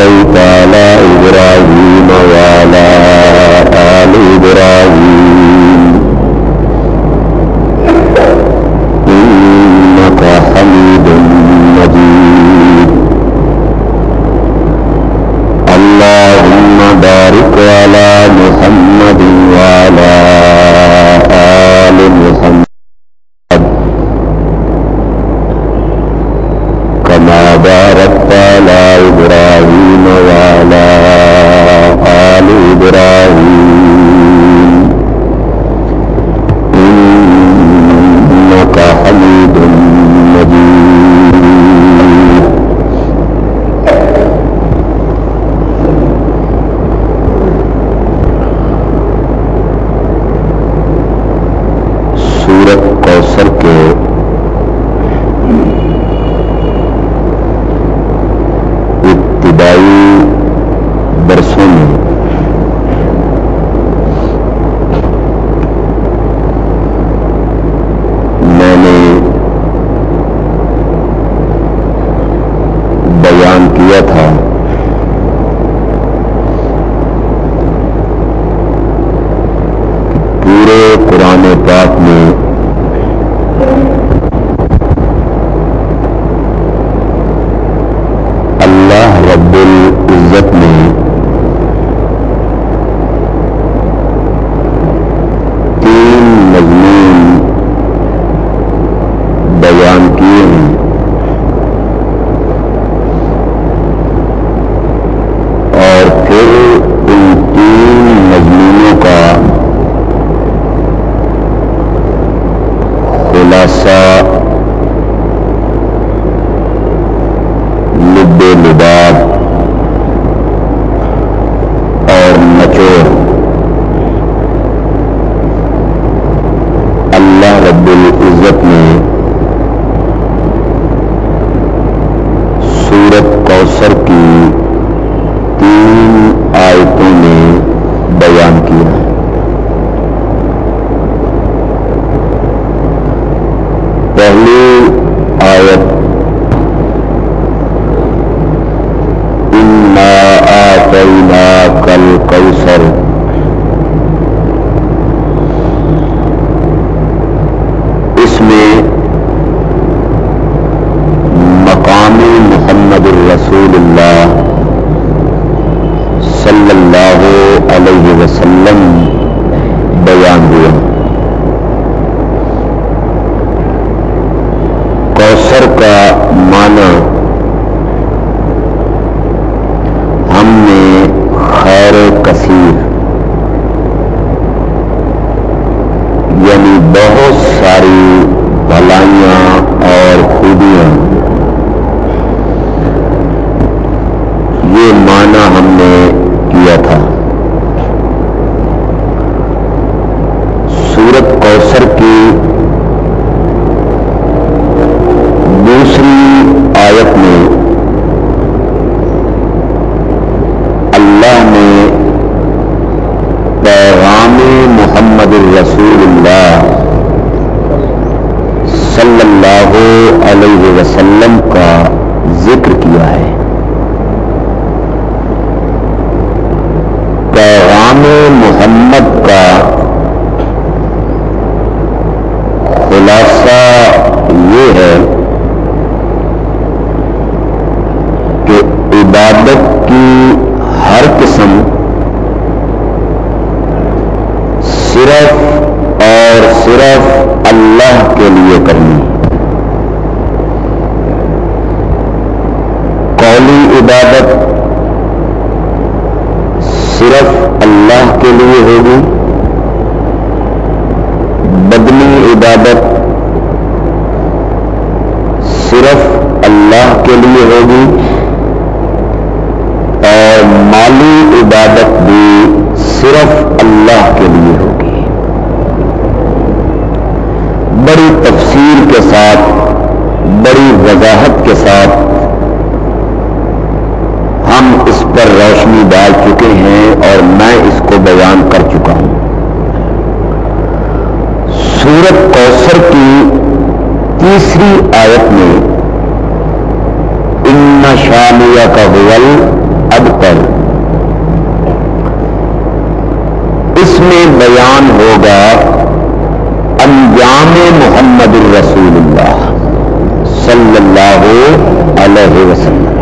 صليت على إبراهيم وعلى آل إبراهيم. بیان ہوگا انجام محمد الرسول اللہ صلی اللہ علیہ وسلم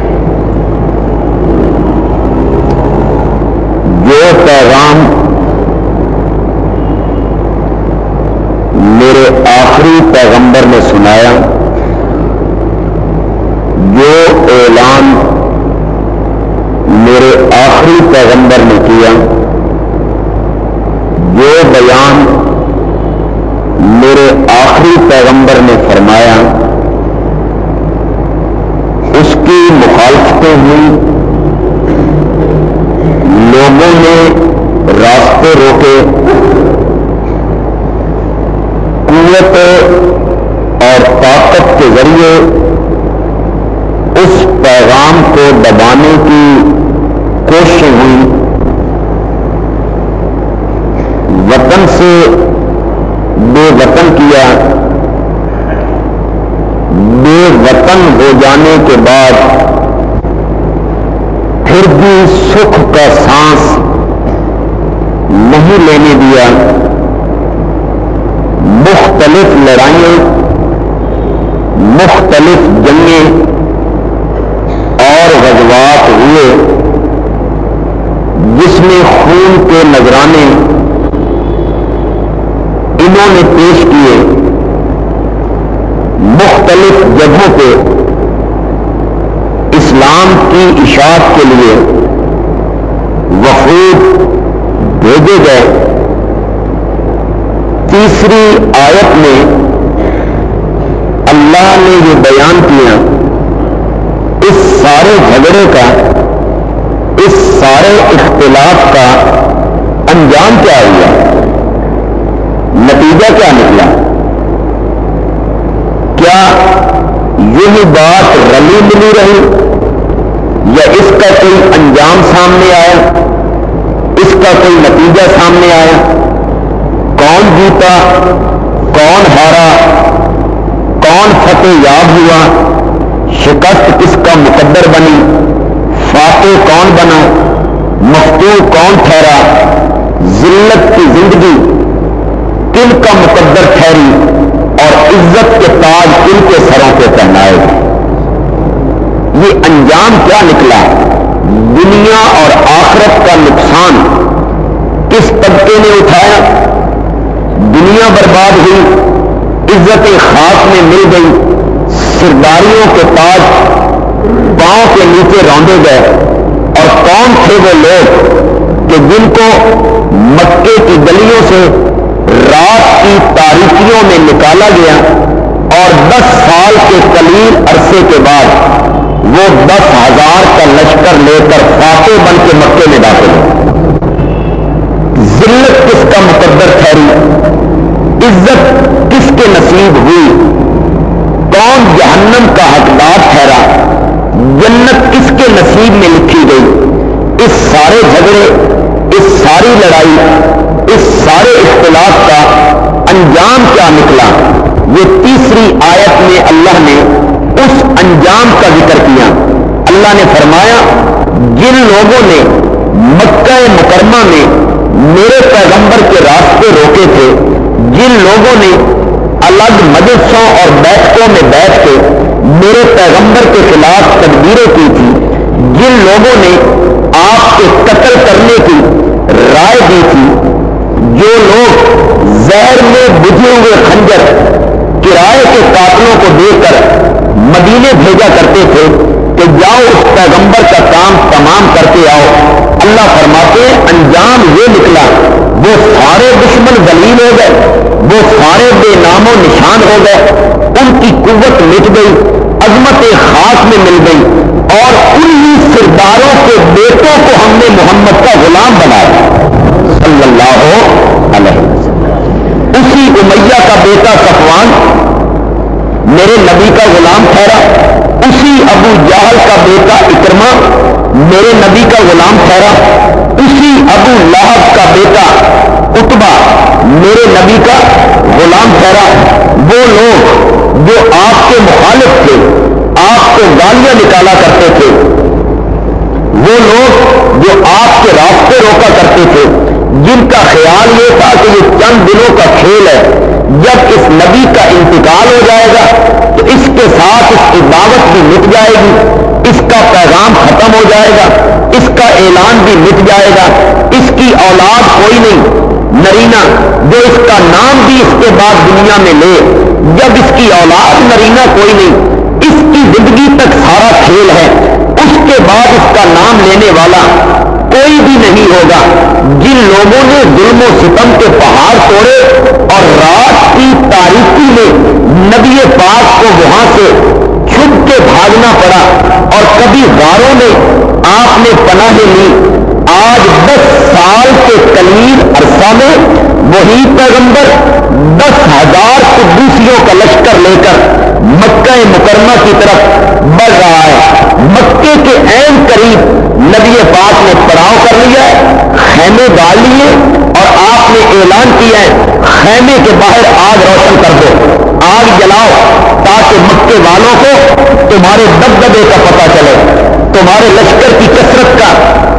جو پیغام میرے آخری پیغمبر نے سنایا جو اعلان میرے آخری پیغمبر نے کیا جو بیان میرے آخری پیغمبر نے فرمایا اس کی مخالفتیں ہوئی لوگوں نے راستے روکے، قوت اور طاقت کے ذریعے اس پیغام کو دبانے کی کوششیں ہوئی وطن سے بے وطن کیا۔ بے وطن ہو جانے کے بعد سکھ کا سانس نہیں لینے دیا۔ مختلف لڑائیوں مختلف جنگیں اور غزوات ہوئے جس میں خون کے نذرانے انہوں نے پیش کیے مختلف جگہوں پہ اسلام کی اشاعت کے لیے وفود بھیجے گئے تیسری آیت میں اللہ نے یہ بیان کیا، اس سارے جھگڑے کا، اس سارے اختلاف کا انجام کیا ہوا؟ نتیجہ کیا نکلا؟ کیا یہی بات رلی ملی رہی؟ یا اس کا کوئی انجام سامنے آیا؟ اس کا کوئی نتیجہ سامنے آیا؟ کون جیتا؟ کون ہارا، کون فتح یاب ہوا، شکست کس کا مقدر بنی، فاتح کون بنا مفتو کون ٹھہرا، ذلت کی زندگی کن کا مقدر ٹھہری اور عزت کے تاج کن کے سروں پہ پہنائے یہ انجام کیا نکلا؟ دنیا اور آخرت کا نقصان کس طبقے نے اٹھایا؟ دنیا برباد ہوئی عزت خاص میں مل گئی سرداریوں کے تاج پاؤں کے نیچے روندے گئے۔ اور کون تھے وہ لوگ کہ جن کو مکے کی گلیوں سے رات کی تاریخیوں میں نکالا گیا اور دس سال کے قلیل عرصے کے بعد وہ دس ہزار کا لشکر لے کر فاتح بن کے مکے میں داخل ہو ذلت کس کا مقدر ٹھہری؟ عزت کس کے نصیب ہوئی؟ کون جہنم کا حقدار ٹھہرا؟ جنت کس کے نصیب میں لکھی گئی؟ اس سارے جھگڑے، اس ساری لڑائی، اس سارے اختلاف کا انجام کیا نکلا؟ یہ تیسری آیت میں اللہ نے اس انجام کا ذکر کیا۔ اللہ نے فرمایا، جن لوگوں نے مکہ مکرمہ میں میرے پیغمبر کے راستے روکے تھے جن لوگوں نے الگ مجلسوں اور بیٹھکوں میں بیٹھ کے میرے پیغمبر کے خلاف تدبیریں کی تھی، جن لوگوں نے آپ کے قتل کرنے کی رائے دی تھی، جو لوگ زہر میں بجھے ہوئے خنجر کرائے کے قاتلوں کو دے کر مدینے بھیجا کرتے تھے کہ جاؤ اس پیغمبر کا کام تمام کر کے آؤ۔ اللہ فرماتے انجام یہ نکلا، وہ سارے دشمن دلیل ہو گئے۔ وہ سارے بے نام و نشان ہو گئے، ان کی قوت مٹ گئی، عظمت خاص میں مل گئی، اور انہیں سرداروں کے بیٹوں کو ہم نے محمد کا غلام بنایا۔ صلی اللہ علیہ وسلم۔ اسی امیہ کا بیٹا صفوان، میرے نبی کا غلام ٹھہرا۔ اسی ابو جہل کا بیٹا اکرما میرے نبی کا غلام ٹھہرا۔ اسی ابو لہب کا بیٹا اتبا میرے نبی کا غلام ٹھہرا وہ لوگ جو آپ کے مخالف تھے، آپ کو گالیاں نکالا کرتے تھے، وہ لوگ جو آپ کے راستے روکا کرتے تھے، جن کا خیال یہ تھا کہ یہ چند دنوں کا کھیل ہے۔ جب اس نبی کا انتقال ہو جائے گا، تو اس کے ساتھ اس کی دعوت بھی مٹ جائے گی۔ اس کا پیغام ختم ہو جائے گا۔ اس کا اعلان بھی مٹ جائے گا۔ اس کی اولاد کوئی نہیں۔ نرینا جو اس کا نام بھی اس کے بعد دنیا میں لے، جب اس کی اولاد نرینا کوئی نہیں، اس کی زندگی تک سارا کھیل ہے، اس کے بعد اس کا نام لینے والا کوئی بھی نہیں ہوگا۔ جن لوگوں نے ظلم و ستم کے پہاڑ توڑے اور رات کی تاریخی میں نبی پاک کو وہاں سے بھاگنا پڑا اور کبھی غاروں میں آپ نے پناہ لی، آج دس سال کے قریب عرصہ میں وہی پیغمبر دس ہزار قدوسیوں کا لشکر لے کر مکہ مکرمہ کی طرف بڑھ رہا ہے۔ مکے کے عین قریب نبی پاک نے پڑاؤ کر لیا ہے، خیمے ڈال لیے اور آپ نے اعلان کیا ہے، خیمے کے باہر آگ روشن کر دو۔ آگ جلاؤ تاکہ مکے والوں کو تمہارے دبدبے کا پتہ چلے۔ تمہارے لشکر کی کثرت کا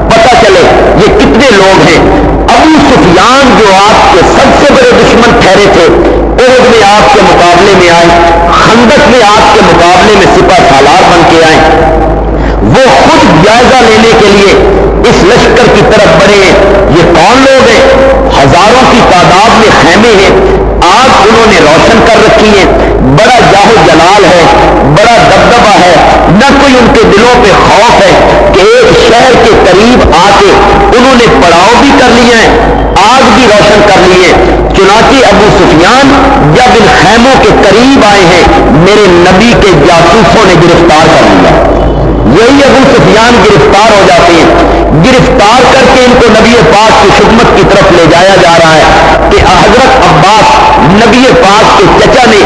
پتہ چلے۔ یہ کتنے لوگ ہیں؟ ابو سفیان جو آپ کے سب سے بڑے دشمن ٹھہرے تھے، عہد میں آپ کے مقابلے میں آئے، خندق میں آپ کے مقابلے میں سپا سالار بن کے آئے۔ وہ خود جائزہ لینے کے لیے اس لشکر کی طرف بڑھے۔ ہیں یہ کون لوگ ہیں؟ ہزاروں کی تعداد میں خیمے ہیں۔ آج انہوں نے روشن کر رکھی ہے بڑا جاہو جلال ہے، بڑا دبدبا ہے۔ نہ کوئی ان کے دلوں پہ خوف ہے کہ ایک شہر کے قریب آ کے انہوں نے پڑاؤ بھی کر لیا ہے آگ بھی روشن کر لیے چنانچہ ابو سفیان جب ان خیموں کے قریب آئے ہیں، میرے نبی کے جاسوسوں نے گرفتار کر لیا۔ یہی ابو سفیان گرفتار ہو جاتے ہیں۔ گرفتار کر کے ان کو نبی پاک کی خدمت کی طرف لے جایا جا رہا ہے کہ حضرت عباس نبی پاک کے چچا نے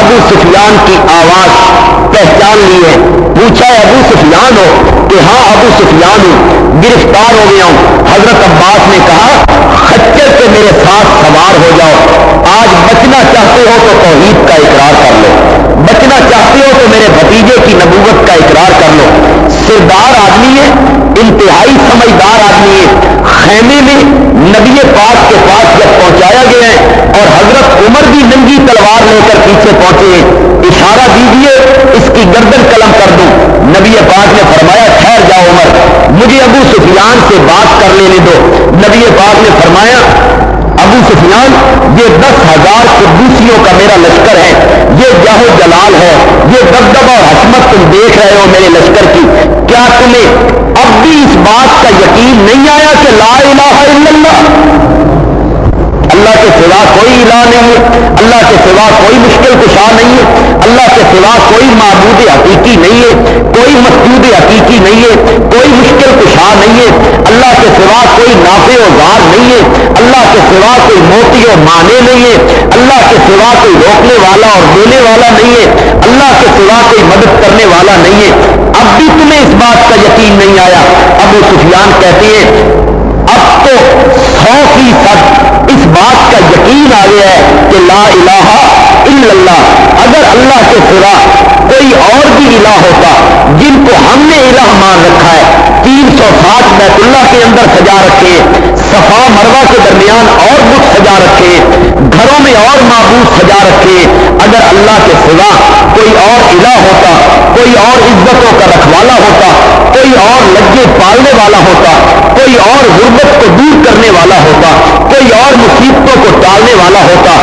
ابو سفیان کی آواز پہچان لی ہے پوچھا ابو سفیان ہو کہ ہاں ابو سفیان ہوں، گرفتار ہو گیا ہوں۔ حضرت عباس نے کہا خچر سے میرے ساتھ سوار ہو جاؤ۔ آج بچنا چاہتے ہو تو توحید کا اقرار کر لو۔ بچنا چاہتے ہو تو میرے بھتیجے کی نبوت کا اقرار کر لو۔ سردار آدمی ہے، انتہائی سمجھدار آدمی ہے۔ خیمے میں نبی پاک کے پاس جب پہنچایا گیا ہے اور حضرت عمر بھی ننگی تلوار لے کر پیچھے پہنچے ہیں اشارہ دیجیے اس کی گردن قلم کر دوں۔ نبی پاک نے فرمایا، ٹھہر جاؤ عمر، مجھے ابو سفیان سے بات کر لینے دو۔ نبی پاک نے فرمایا، ابو سفیان، یہ دس ہزار قدوسیوں کا میرا لشکر ہے، یہ جاہو جلال ہے، یہ دبدبا اور حسمت تم دیکھ رہے ہو میرے لشکر کی۔ کیا تمہیں اب بھی اس بات کا یقین نہیں آیا کہ لا الہ الا اللہ؟ اللہ کے سوا کوئی الہ نہیں ہے، اللہ کے سوا کوئی مشکل کشا نہیں ہے، اللہ کے سوا کوئی معبود حقیقی نہیں ہے، کوئی مسجود حقیقی نہیں ہے، کوئی مشکل کشا نہیں ہے۔ اللہ کے سوا کوئی نافع و زار نہیں ہے، اللہ کے سوا کوئی موتی و مانے نہیں ہے۔ اللہ کے سوا کوئی روکنے والا اور دینے والا نہیں ہے۔ اللہ کے سوا کوئی مدد کرنے والا نہیں ہے۔ اب بھی تمہیں اس بات کا یقین نہیں آیا۔ ابو سفیان کہتے ہیں، اب تو سو فیصد اس بات کا یقین آ گیا ہے کہ لا الہ الا اللہ، اگر اللہ کے سوا کوئی اور بھی الہ ہوتا، جن کو ہم نے الہ مان رکھا ہے، تین سو بیت اللہ کے اندر سجا رکھے، صفا مروا کے درمیان اور بت سجا رکھے، گھروں میں اور معبود سجا رکھے۔ اگر اللہ کے سوا کوئی اور الہ ہوتا، کوئی اور عزتوں کا رکھوالا ہوتا، کوئی اور لگے پالنے والا ہوتا، کوئی اور غربت کو دور کرنے والا ہوتا، کوئی اور مصیبتوں کو ٹالنے والا ہوتا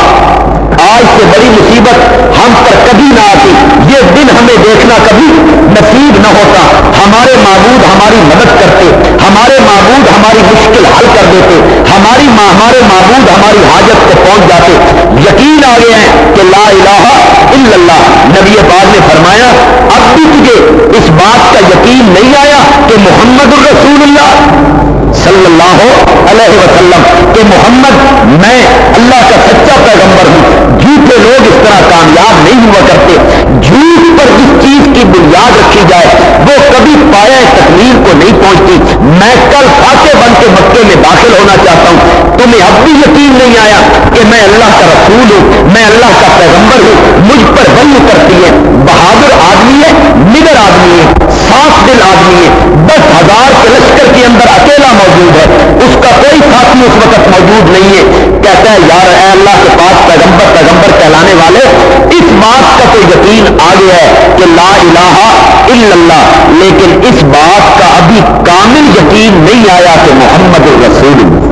آج سے بڑی مصیبت ہم پر کبھی نہ آتی۔ یہ دن ہمیں دیکھنا کبھی نصیب نہ ہوتا۔ ہمارے معبود ہماری مدد کرتے، ہمارے معبود ہماری مشکل حل کر دیتے، ہماری ہمارے معبود ہماری حاجت کو پہنچ جاتے۔ یقین آ گئے ہیں کہ لا الہ الا اللہ۔ نبی پاک نے فرمایا، اب بھی تجھے اس بات کا یقین نہیں آیا کہ محمد الرسول اللہ۔ صلی اللہ علیہ وسلم کہ محمد، میں اللہ کا سچا پیغمبر ہوں۔ جھوٹے لوگ اس طرح کامیاب نہیں ہوا کرتے۔ جھوٹ پر جس چیز کی بنیاد رکھی جائے، وہ کبھی پایا تکمیل کو نہیں پہنچتی۔ میں کل فاتح بن کے مکے میں داخل ہونا چاہتا ہوں۔ تمہیں اب بھی یقین نہیں آیا کہ میں اللہ کا رسول ہوں، میں اللہ کا پیغمبر ہوں۔ مجھ پر بند کرتی ہے بہادر آدمی ہے نگر آدمی ہے صاف دل آدمی ہے۔ دس ہزار کے لشکر کے اندر اکیلا موجود ہے۔ اس کا کوئی ساتھی اس وقت موجود نہیں ہے۔ کہتا ہے، یار، اے اللہ کے پاس پیغمبر پیغمبر کہلانے والے، اس بات کا تو یقین آ گیا ہے کہ لا الہ الا اللہ۔ لیکن اس بات کا ابھی کامل یقین نہیں آیا کہ محمد الرسول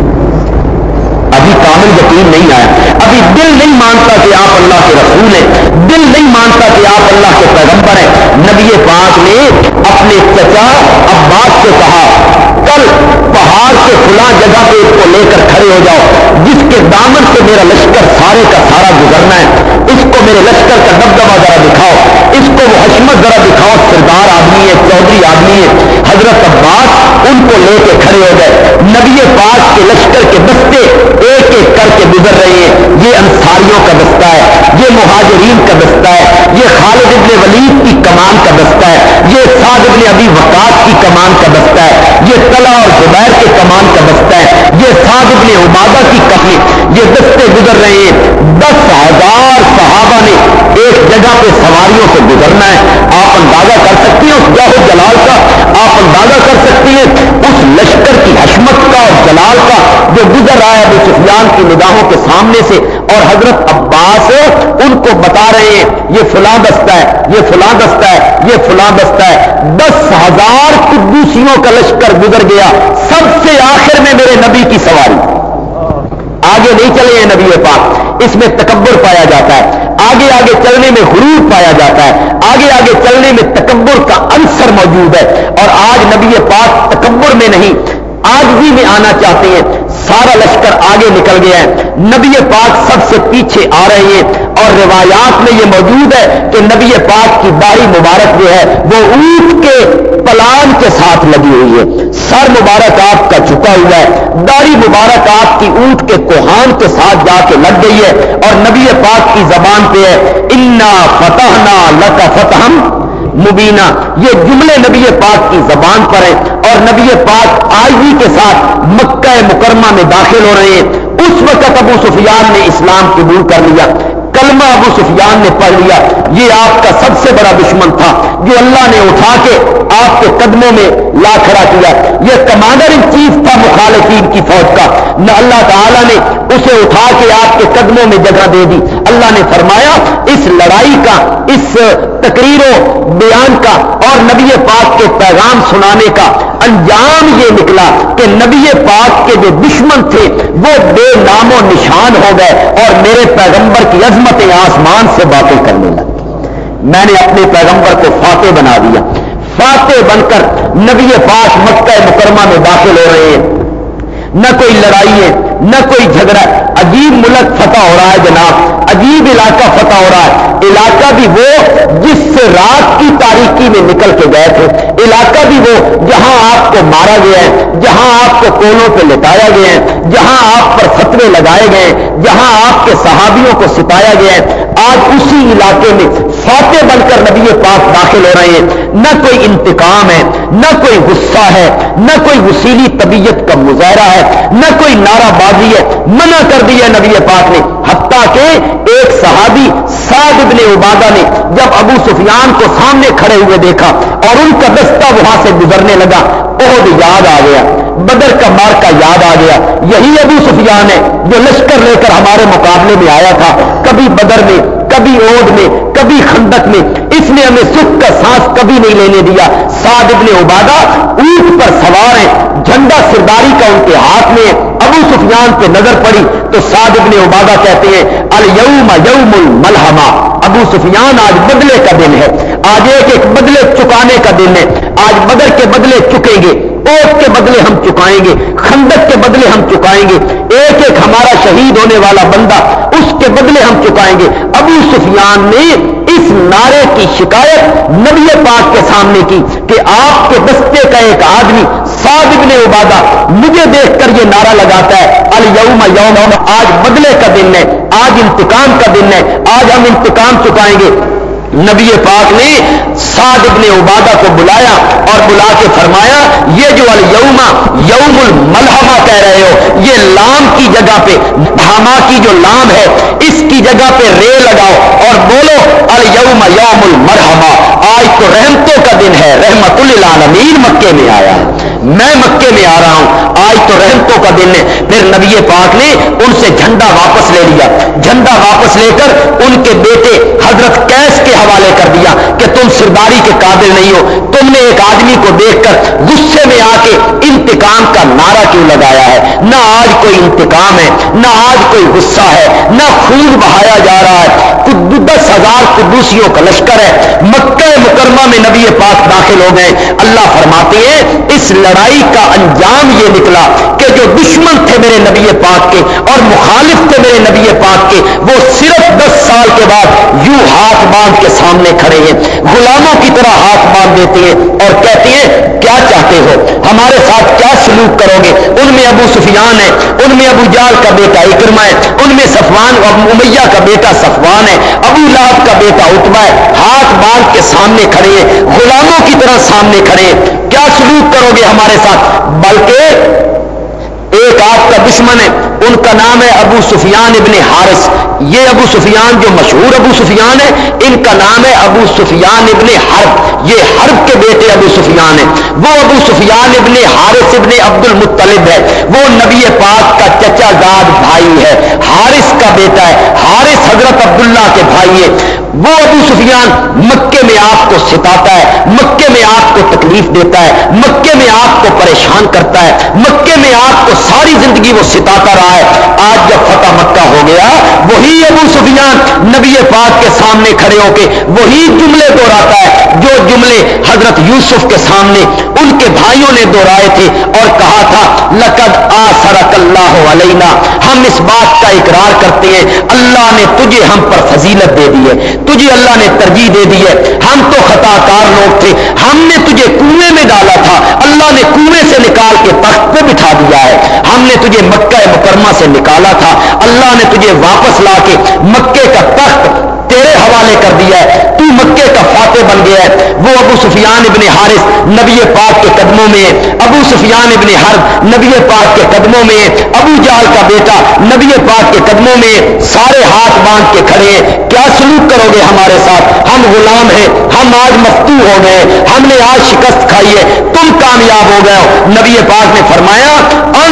ابھی کامل یقین نہیں آیا۔ ابھی دل نہیں مانتا کہ آپ اللہ کے رسول ہیں۔ دل نہیں مانتا کہ آپ اللہ کے پیغمبر ہیں۔ نبی پاک نے اپنے چچا عباس سے کہا کل پہاڑ سے کھلا جگہ پہ اس کو لے کر کھڑے ہو جاؤ، جس کے دامن سے میرا لشکر سارے کا سارا گزرنا ہے۔ اس میرے لشکر کا دبدبا ذرا دکھاؤ۔ اس کو وہ حشمت ذرا دکھاؤ۔ سردار آدمی ہے، چودھری آدمی ہے۔ حضرت عباس ان کو لے کے کھڑے ہو گئے۔ نبی پاک کے لشکر کے دستے ایک ایک کر کے گزر رہے ہیں۔ یہ انصاریوں کا دستہ ہے، یہ مہاجرین کا دستہ ہے، یہ خالد ابن ولید کی کمان کا دستہ ہے، یہ سعد ابن ابھی وقات کی کمان کا دستہ ہے، یہ تلا اور زبیر کے کمان کا دستہ ہے، یہ سعد ابن عبادہ کی کمی یہ دستے گزر رہے ہیں۔ دس ہزار صحابہ نے ایک جگہ پہ سواریوں سے گزرنا ہے۔ آپ اندازہ کر سکتی ہیں اس جاہو جلال کا، آپ اندازہ کر سکتی ہیں اس لشکر کی حشمت کا اور جلال کا جو گزر رہا ہے ابو سفیان کی نگاہوں کے سامنے سے۔ اور حضرت عباس ان کو بتا رہے ہیں، یہ فلاں دستہ ہے، یہ فلاں دستہ ہے، یہ فلاں دستہ ہے۔ دس ہزار قدوسیوں کا لشکر گزر گیا۔ سب سے آخر میں میرے نبی کی سواری۔ آگے نہیں چلے ہیں نبی پاک۔ اس میں تکبر پایا جاتا ہے۔ آگے آگے چلنے میں غرور پایا جاتا ہے، آگے آگے چلنے میں تکبر کا عنصر موجود ہے۔ اور آج نبی پاک تکبر میں نہیں، آج بھی میں آنا چاہتے ہیں۔ سارا لشکر آگے نکل گیا ہے۔ نبی پاک سب سے پیچھے آ رہے ہیں۔ اور روایات میں یہ موجود ہے کہ نبی پاک کی داڑھی مبارک جو ہے، وہ اونٹ کے پلان کے ساتھ لگی ہوئی ہے۔ سر مبارک آپ کا جھکا ہوا ہے۔ داڑھی مبارک آپ کی اونٹ کے کوہان کے ساتھ جا کے لگ گئی ہے اور نبی پاک کی زبان پہ ہے، انا فتح نہ لتا فتح مبینہ یہ جملے نبی پاک کی زبان پر ہیں اور نبی پاک آئی کے ساتھ مکہ مکرمہ میں داخل ہو رہے ہیں۔ اس وقت ابو سفیان نے اسلام قبول کر لیا۔ کلمہ ابو سفیان نے پڑھ لیا۔ یہ آپ کا سب سے بڑا دشمن تھا جو اللہ نے اٹھا کے آپ کے قدموں میں لا کھڑا کیا۔ یہ کمانڈر ان چیف تھا مخالفین کی فوج کا۔ نہ اللہ تعالیٰ نے اسے اٹھا کے آپ کے قدموں میں جگہ دے دی۔ اللہ نے فرمایا، اس لڑائی کا اس تقریر و بیان کا اور نبی پاک کے پیغام سنانے کا انجام یہ نکلا کہ نبی پاک کے جو دشمن تھے وہ بے نام و نشان ہو گئے اور میرے پیغمبر کی عظمت آسمان سے باتیں کرنے لگی میں نے اپنے پیغمبر کو فاتح بنا دیا۔ فاتح بن کر نبی پاک مکہ مکرمہ میں داخل ہو رہے ہیں۔ نہ کوئی لڑائی ہے نہ کوئی جھگڑا عجیب ملک فتح ہو رہا ہے جناب۔ عجیب علاقہ فتح ہو رہا ہے۔ علاقہ بھی وہ جس سے رات کی تاریخی میں نکل کے گئے تھے۔ علاقہ بھی وہ جہاں آپ کو مارا گیا ہے، جہاں آپ کو کونوں پہ لٹایا گیا ہے، جہاں آپ پر فتوے لگائے گئے جہاں آپ کے صحابیوں کو ستایا گیا ہے۔ آج اسی علاقے میں فاتح بن کر نبی پاک داخل ہو رہے ہیں۔ نہ کوئی انتقام ہے، نہ کوئی غصہ ہے، نہ کوئی وسیلی طبیعت کا مظاہرہ ہے، نہ کوئی نعرہ بازی ہے منع کر دیا نبی پاک نے، حتیٰ کہ ایک صحابی سعد ابن عبادہ نے جب ابو سفیان کو سامنے کھڑے ہوئے دیکھا اور ان کا دستہ وہاں سے گزرنے لگا، بہت یاد آ گیا، بدر کا مار کا یاد آ گیا۔ یہی ابو سفیان ہے جو لشکر لے کر ہمارے مقابلے میں آیا تھا۔ کبھی بدر میں، کبھی اوڈ میں، کبھی خندق میں۔ اس نے ہمیں سکھ کا سانس کبھی نہیں لینے دیا۔ سعد ابن عبادہ اونٹ پر سوار ہے جھنڈا سرداری کا ان کے ہاتھ میں ہے۔ ابو سفیان پہ نظر پڑی تو سعد ابن عبادہ کہتے ہیں الوم یوم الملحما ابو سفیان آج بدلے کا دن ہے۔ آج ایک ایک بدلے چکانے کا دن ہے۔ آج بدر کے بدلے چکیں گے اوٹ کے بدلے ہم چکائیں گے، خندق کے بدلے ہم چکائیں گے۔ ایک ایک ہمارا شہید ہونے والا بندہ، اس کے بدلے ہم چکائیں گے۔ ابو سفیان نے اس نعرے کی شکایت نبی پاک کے سامنے کی کہ آپ کے دستے کا ایک آدمی سعد ابن عبادہ مجھے دیکھ کر یہ نعرہ لگاتا ہے الوم یوم، آج بدلے کا دن ہے، آج انتقام کا دن ہے، آج ہم انتقام چکائیں گے۔ نبی پاک نے سعد ابن عبادہ کو بلایا اور بلا کے فرمایا، یہ جو الما یوم الملحما کہہ رہے ہو، یہ لام کی جگہ پہ ہما کی جو لام ہے، اس کی جگہ پہ رے لگاؤ اور بولو الما یوم المرحما آج تو رحمتوں کا دن ہے، رحمت العالمین مکے میں آیا ہے۔ میں مکے میں آ رہا ہوں، آج تو رحمتوں کا دن ہے۔ پھر نبی پاک نے ان سے جھنڈا واپس لے لیا۔ جھنڈا واپس لے کر ان کے بیٹے حضرت کیس کے حوالے کر دیا کہ تم سرداری کے قابل نہیں ہو۔ تم نے ایک آدمی کو دیکھ کر غصے میں آ کے انتقام کا نعرہ کیوں لگایا ہے؟ نہ آج کوئی انتقام ہے، نہ آج کوئی غصہ ہے، نہ خون بہایا جا رہا ہے۔ دس ہزار قدوسیوں کا لشکر ہے۔ مکہ مکرمہ میں نبی پاک داخل ہو گئے۔ اللہ فرماتے ہیں، اس لڑائی کا انجام یہ نکلا کہ جو دشمن تھے میرے نبی پاک کے اور مخالف تھے میرے نبی پاک کے، وہ صرف دس سال کے بعد یوں ہاتھ باندھ کے سامنے کھڑے ہیں۔ غلاموں کی طرح ہاتھ باندھ دیتے ہیں اور کہتے ہیں، کیا چاہتے ہو؟ ہمارے ساتھ کیا سلوک کرو گے؟ ان میں ابو سفیان ہے، ان میں ابو جال کا بیٹا اکرما ہے، ان میں صفوان امیہ کا بیٹا صفوان ہے، ابو لاب کا بیٹا اتبا ہے۔ ہاتھ باندھ کے سامنے کھڑے ہیں، غلاموں کی طرح سامنے کھڑے ہیں۔ کیا سلوک کرو گے ہمارے ساتھ؟ بلکہ ایک آپ کا دشمن ہے، ان کا نام ہے ابو سفیان ابن حارث۔ یہ ابو سفیان جو مشہور ابو سفیان ہے، ان کا نام ہے ابو سفیان ابن حرب۔ یہ حرب کے بیٹے ابو سفیان ہے وہ ابو سفیان ابن حارث ابن عبد المطلب ہے۔ وہ نبی پاک کا چچا داد بھائی ہے۔ حارث کا بیٹا ہے۔ حارث حضرت عبداللہ کے بھائی ہے وہ ابو سفیان مکے میں آپ کو ستاتا ہے۔ مکے میں آپ کو تکلیف دیتا ہے۔ مکے میں آپ کو پریشان کرتا ہے۔ مکے میں آپ کو ساری زندگی وہ ستاتا رہا ہے۔ آج جب فتح مکہ ہو گیا، وہی ابو سفیان نبی پاک کے سامنے کھڑے ہو کے وہی جملے دوہراتا ہے۔ جو جملے حضرت یوسف کے سامنے ان کے بھائیوں نے دوہرائے تھے اور کہا تھا، لقد آ سرک اللہ علینا۔ ہم اس بات کا اقرار کرتے ہیں، اللہ نے تجھے ہم پر فضیلت دے دی ہے، تجھے اللہ نے ترجیح دے دی ہے۔ ہم تو خطا کار لوگ تھے، ہم نے تجھے کنویں میں ڈالا تھا، اللہ نے کنویں سے نکال کے تخت پہ بٹھا دیا ہے۔ ہم نے تجھے مکہ مکرمہ سے نکالا تھا، اللہ نے تجھے واپس لا کے مکے کا تخت تیرے حوالے کر دیا ہے، تو مکے کا فاتح بن گیا ہے۔ وہ ابو سفیان ابن حارث نبی پاک کے قدموں میں ہے۔ ابو سفیان ابن حرب نبی پاک کے قدموں میں ہے۔ ابو جال کا بیٹا نبی پاک کے قدموں میں سارے ہاتھ باندھ کے کھڑے ہیں۔ کیا سلوک کرو گے ہمارے ساتھ؟ ہم غلام ہیں، ہم آج مفتو ہو گئے ہم نے آج شکست کھائی ہے۔ تم کامیاب ہو گئے ہو۔ نبی پاک نے فرمایا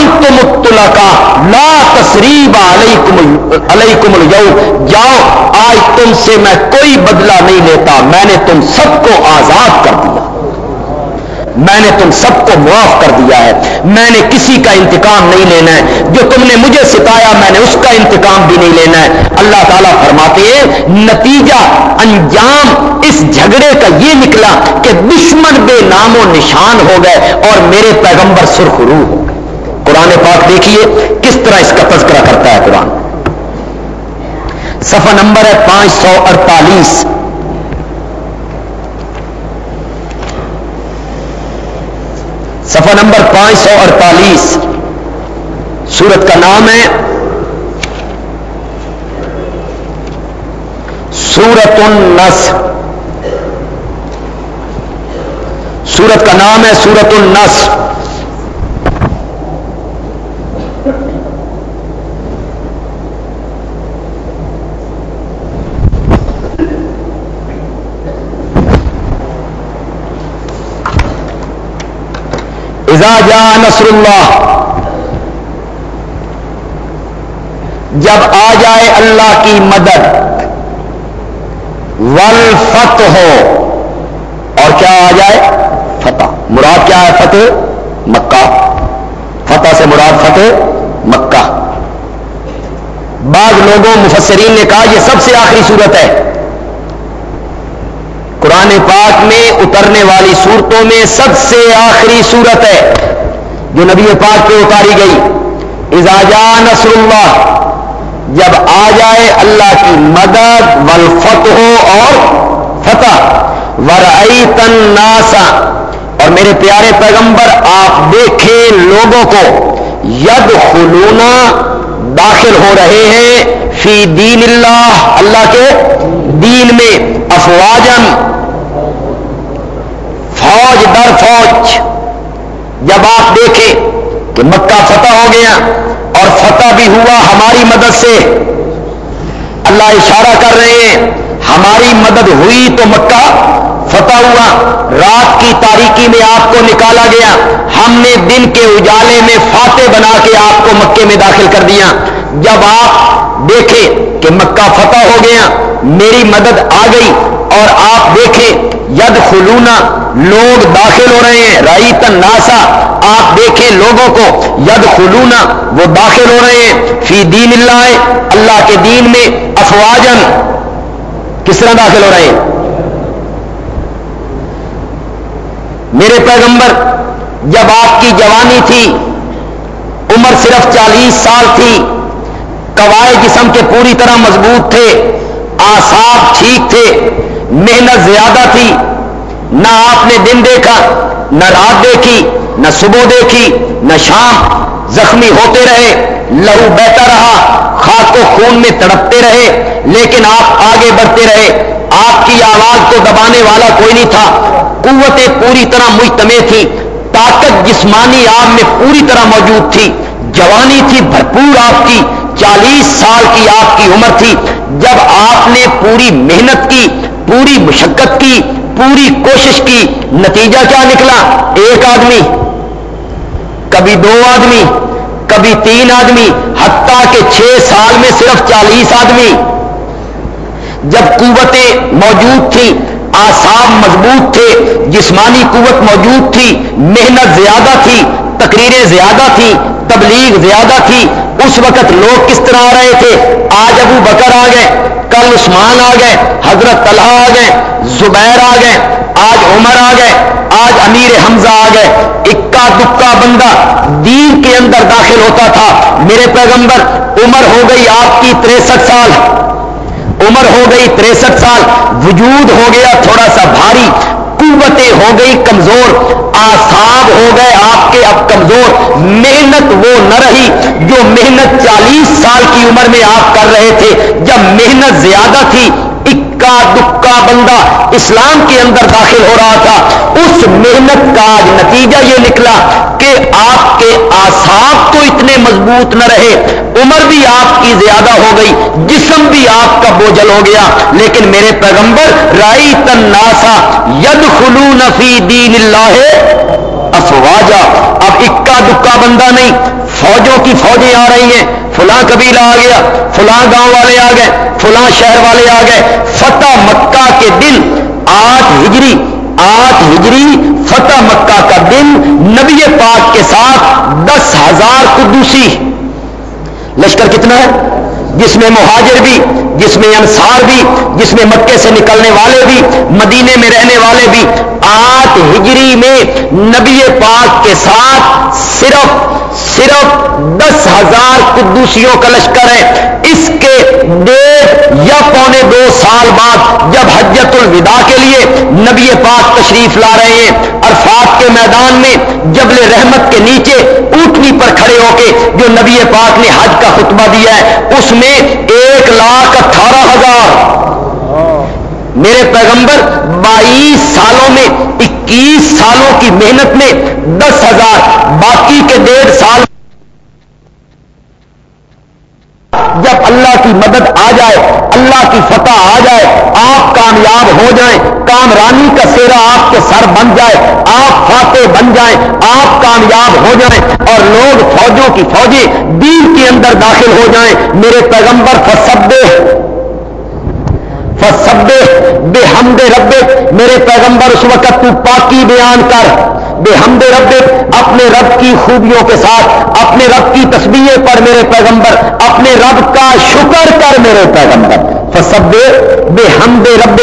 انت متلا کا لا تصریب علیکم علیکم جاؤ، آج تم تم سے میں کوئی بدلہ نہیں لیتا۔ میں نے تم سب کو آزاد کر دیا۔ میں نے تم سب کو معاف کر دیا ہے۔ میں نے کسی کا انتقام نہیں لینا ہے۔ جو تم نے مجھے ستایا، میں نے اس کا انتقام بھی نہیں لینا ہے۔ اللہ تعالیٰ فرماتے ہیں، نتیجہ انجام اس جھگڑے کا یہ نکلا کہ دشمن بے نام و نشان ہو گئے اور میرے پیغمبر سرخرو ہو گئے۔ قرآن پاک دیکھیے کس طرح اس کا تذکرہ کرتا ہے قرآن۔ صفحہ نمبر ہے پانچ سو اڑتالیس۔ صفحہ نمبر پانچ سو اڑتالیس۔ سورت کا نام ہے سورت النس سورت کا نام ہے سورت النس ازا جا نصر اللہ، جب آ جائے اللہ کی مدد ول فتح ہو اور کیا آ جائے؟ فتح۔ مراد کیا ہے فتح؟ مکہ۔ فتح سے مراد فتح مکہ۔ بعض لوگوں، مفسرین نے کہا یہ سب سے آخری صورت ہے۔ قرآن پاک میں اترنے والی صورتوں میں سب سے آخری صورت ہے، جو نبی پاک پہ اتاری گئی۔ ازاجا نصر اللہ، جب آ جائے اللہ کی مدد، والفتح ہو اور فتح۔ ورئی تن ناسا اور میرے پیارے پیغمبر، آپ دیکھیں لوگوں کو ید خلونا داخل ہو رہے ہیں۔ فی دین اللہ اللہ کے دین میں افواجن فوج، در فوج۔ جب آپ دیکھیں کہ مکہ فتح ہو گیا اور فتح بھی ہوا ہماری مدد سے۔ اللہ اشارہ کر رہے ہیں، ہماری مدد ہوئی تو مکہ فتح ہوا۔ رات کی تاریکی میں آپ کو نکالا گیا۔ ہم نے دن کے اجالے میں فاتح بنا کے آپ کو مکے میں داخل کر دیا۔ جب آپ دیکھیں کہ مکہ فتح ہو گیا، میری مدد آ گئی۔ اور آپ دیکھیں ید خلونا لوگ داخل ہو رہے ہیں رائی تن ناسا آپ دیکھیں لوگوں کو ید خلونا وہ داخل ہو رہے ہیں، فی دین اللہ اللہ کے دین میں افواجن کس طرح داخل ہو رہے ہیں؟ میرے پیغمبر، جب آپ کی جوانی تھی، عمر صرف چالیس سال تھی کوائے جسم کے پوری طرح مضبوط تھے آساب ٹھیک تھے محنت زیادہ تھی، نہ آپ نے دن دیکھا، نہ رات دیکھی، نہ صبح دیکھی، نہ شام۔ زخمی ہوتے رہے، لہو بہتا رہا، خاک کو خون میں تڑپتے رہے، لیکن آپ آگے بڑھتے رہے۔ آپ کی آواز کو دبانے والا کوئی نہیں تھا۔ قوتیں پوری طرح مجتمع تھی طاقت جسمانی آپ میں پوری طرح موجود تھی۔ جوانی تھی بھرپور آپ کی۔ چالیس سال کی آپ کی عمر تھی۔ جب آپ نے پوری محنت کی پوری مشقت کی، پوری کوشش کی، نتیجہ کیا نکلا؟ ایک آدمی، کبھی دو آدمی، کبھی تین آدمی، حتیٰ کہ چھ سال میں صرف چالیس آدمی۔ جب قوتیں موجود تھیں آساب مضبوط تھے، جسمانی قوت موجود تھی، محنت زیادہ تھی، تقریریں زیادہ تھیں تبلیغ زیادہ تھی۔ اس وقت لوگ کس طرح آ رہے تھے؟ آج ابو بکر آ گئے، کل عثمان آ گئے، حضرت طلحہ آ گئے، زبیر آ گئے، آج عمر آ گئے، آج امیر حمزہ آ گئے۔ اکا دکا بندہ دین کے اندر داخل ہوتا تھا۔ میرے پیغمبر، عمر ہو گئی آپ کی تریسٹھ سال۔ عمر ہو گئی تریسٹھ سال۔ وجود ہو گیا تھوڑا سا بھاری۔ قوتیں ہو گئی کمزور آساب ہو گئے آپ کے، اب کمزور۔ محنت وہ نہ رہی جو محنت چالیس سال کی عمر میں آپ کر رہے تھے۔ جب محنت زیادہ تھی اکا دکا بندہ اسلام کے اندر داخل ہو رہا تھا، اس محنت کا آج نتیجہ یہ نکلا کہ آپ کے آساب تو اتنے مضبوط نہ رہے، عمر بھی آپ کی زیادہ ہو گئی، جسم بھی آپ کا بوجھل ہو گیا، لیکن میرے پیغمبر رائی تن ناسا ید خلو نفی دین اللہ افواجا۔ اب اکا دکا بندہ نہیں، فوجوں کی فوجیں آ رہی ہیں۔ فلاں قبیلہ آ گیا، فلاں گاؤں والے آ گئے، فلاں شہر والے آ گئے۔ فتح مکہ کے دن آٹھ ہجری آٹھ ہجری فتح مکہ کا دن نبی پاک کے ساتھ دس ہزار قدوسی۔ لشکر کتنا ہے؟ جس میں مہاجر بھی، جس میں انصار بھی، جس میں مکے سے نکلنے والے بھی مدینے میں رہنے والے بھی، آٹھ ہجری میں نبی پاک کے ساتھ صرف صرف دس ہزار قدوسیوں کا لشکر ہے۔ کے ڈیڑھ یا پونے دو سال بعد جب حجت الوداع کے لیے نبی پاک تشریف لا رہے ہیں، عرفات کے میدان میں جبل رحمت کے نیچے اونٹنی پر کھڑے ہو کے جو نبی پاک نے حج کا خطبہ دیا ہے، اس میں ایک لاکھ اٹھارہ ہزار۔ میرے پیغمبر، بائیس سالوں میں، اکیس سالوں کی محنت میں دس ہزار، باقی کے ڈیڑھ سال جب اللہ کی مدد آ جائے، اللہ کی فتح آ جائے، آپ کامیاب ہو جائیں، کامرانی کا سیرا آپ کے سر بن جائے، آپ فاتح بن جائیں، آپ کامیاب ہو جائیں اور لوگ فوجوں کی فوجی دین کے اندر داخل ہو جائیں۔ میرے پیغمبر فسبے فسبے بے حمد رب میرے پیغمبر، اس وقت تو پاکی بیان کر۔ بے حمد رب اپنے رب کی خوبیوں کے ساتھ، اپنے رب کی تصویر پر میرے پیغمبر، اپنے رب کا شکر کر میرے پیغمبر۔ فسب بے حمد رب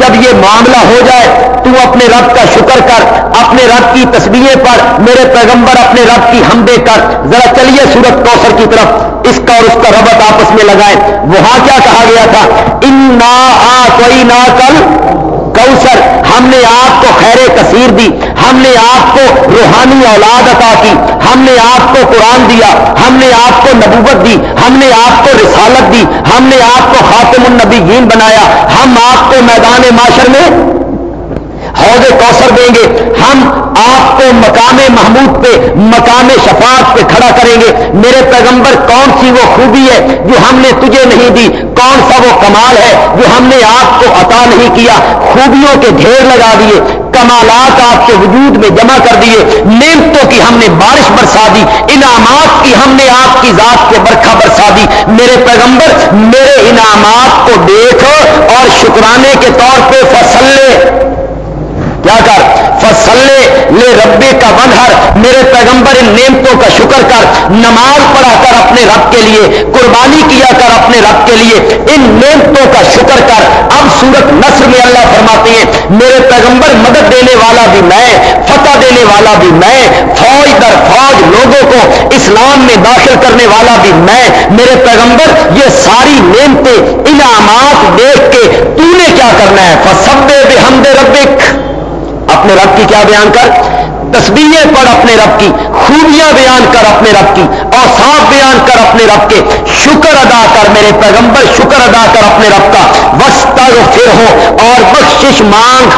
جب یہ معاملہ ہو جائے، تو اپنے رب کا شکر کر، اپنے رب کی تصویر پر میرے پیغمبر، اپنے رب کی حمدے کر۔ ذرا چلیے سورت کوثر کی طرف، اس کا اور اس کا ربط آپس میں لگائیں۔ وہاں کیا کہا گیا تھا؟ ان نا کوئی نہ کل کوثر، ہم نے آپ کو خیر کثیر دی، ہم نے آپ کو روحانی اولاد عطا کی، ہم نے آپ کو قرآن دیا، ہم نے آپ کو نبوت دی، ہم نے آپ کو رسالت دی، ہم نے آپ کو خاتم النبیین بنایا، ہم آپ کو میدان معاشر میں حوض کوثر دیں گے۔ ہم آپ کو مقام محمود پہ، مقام شفاعت پہ کھڑا کریں گے۔ میرے پیغمبر، کون سی وہ خوبی ہے جو ہم نے تجھے نہیں دی؟ کون سا وہ کمال ہے جو ہم نے آپ کو عطا نہیں کیا؟ خوبیوں کے ڈھیر لگا دیے، کمالات آپ کے وجود میں جمع کر دیے۔ نعمتوں کی ہم نے بارش برسا دی، انعامات کی ہم نے آپ کی ذات کے برکھا برسا دی۔ میرے پیغمبر، میرے انعامات کو دیکھ اور شکرانے کے طور پہ فصل کیا کر فصلے لے ربے کا بنہر میرے پیغمبر ان نعمتوں کا شکر کر، نماز پڑھا کر اپنے رب کے لیے، قربانی کیا کر اپنے رب کے لیے، ان نعمتوں کا شکر کر۔ اب سورت نصر میں اللہ فرماتے ہیں، میرے پیغمبر مدد دینے والا بھی میں، فتح دینے والا بھی میں، فوج در فوج لوگوں کو اسلام میں داخل کرنے والا بھی میں۔ میرے پیغمبر، یہ ساری نعمتیں، انعامات دیکھ کے تو نے کیا کرنا ہے؟ فسب بے ہم ربک۔ اپنے رب کی کیا بیان کر؟ تصویریں پڑھ اپنے رب کی، خوبیاں بیان کر اپنے رب کی اور صاف بیان کر اپنے رب کے۔ شکر ادا کر میرے پیغمبر، شکر ادا کر اپنے رب کا۔ وسط پھر ہو اور بخشش مانگ۔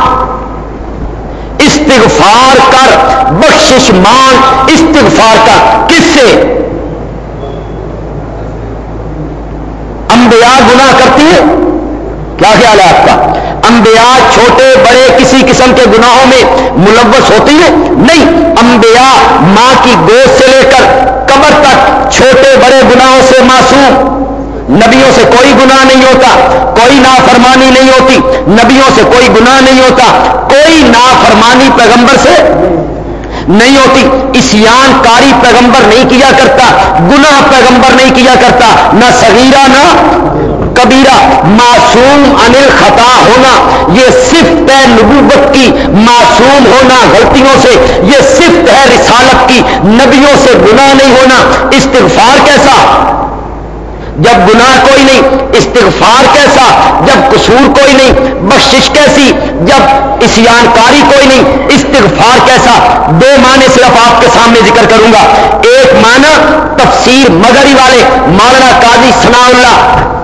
استغفار کر، بخشش مانگ۔ استغفار کر۔ کس سے؟ انبیاء گناہ کرتی ہے کیا خیال ہے آپ کا؟ انبیاء چھوٹے بڑے کسی قسم کے گناہوں میں ملوث ہوتی ہے نہیں، انبیاء ماں کی گود سے لے کر کمر تک چھوٹے بڑے گناہوں سے معصوم۔ نبیوں سے کوئی گناہ نہیں ہوتا، کوئی نافرمانی نہیں ہوتی۔ نبیوں سے کوئی گناہ نہیں ہوتا، کوئی نافرمانی پیغمبر سے نہیں ہوتی۔ اسیان کاری پیغمبر نہیں کیا کرتا، گناہ پیغمبر نہیں کیا کرتا، نہ صغیرہ، نہ کبیرہ، معصوم، انل خطا ہونا، یہ صفت ہے نبوت کی، معصوم ہونا غلطیوں سے، یہ صفت ہے رسالت کی، نبیوں سے گناہ نہیں ہونا، استغفار کیسا؟ جب گناہ کوئی نہیں، استغفار کیسا؟ جب قصور کوئی نہیں، بخشش کیسی؟ جب اسیان کاری کوئی نہیں، استغفار کیسا؟ دو معنی صرف آپ کے سامنے ذکر کروں گا۔ ایک معنی تفسیر مغری والے، مولانا قاضی ثناء اللہ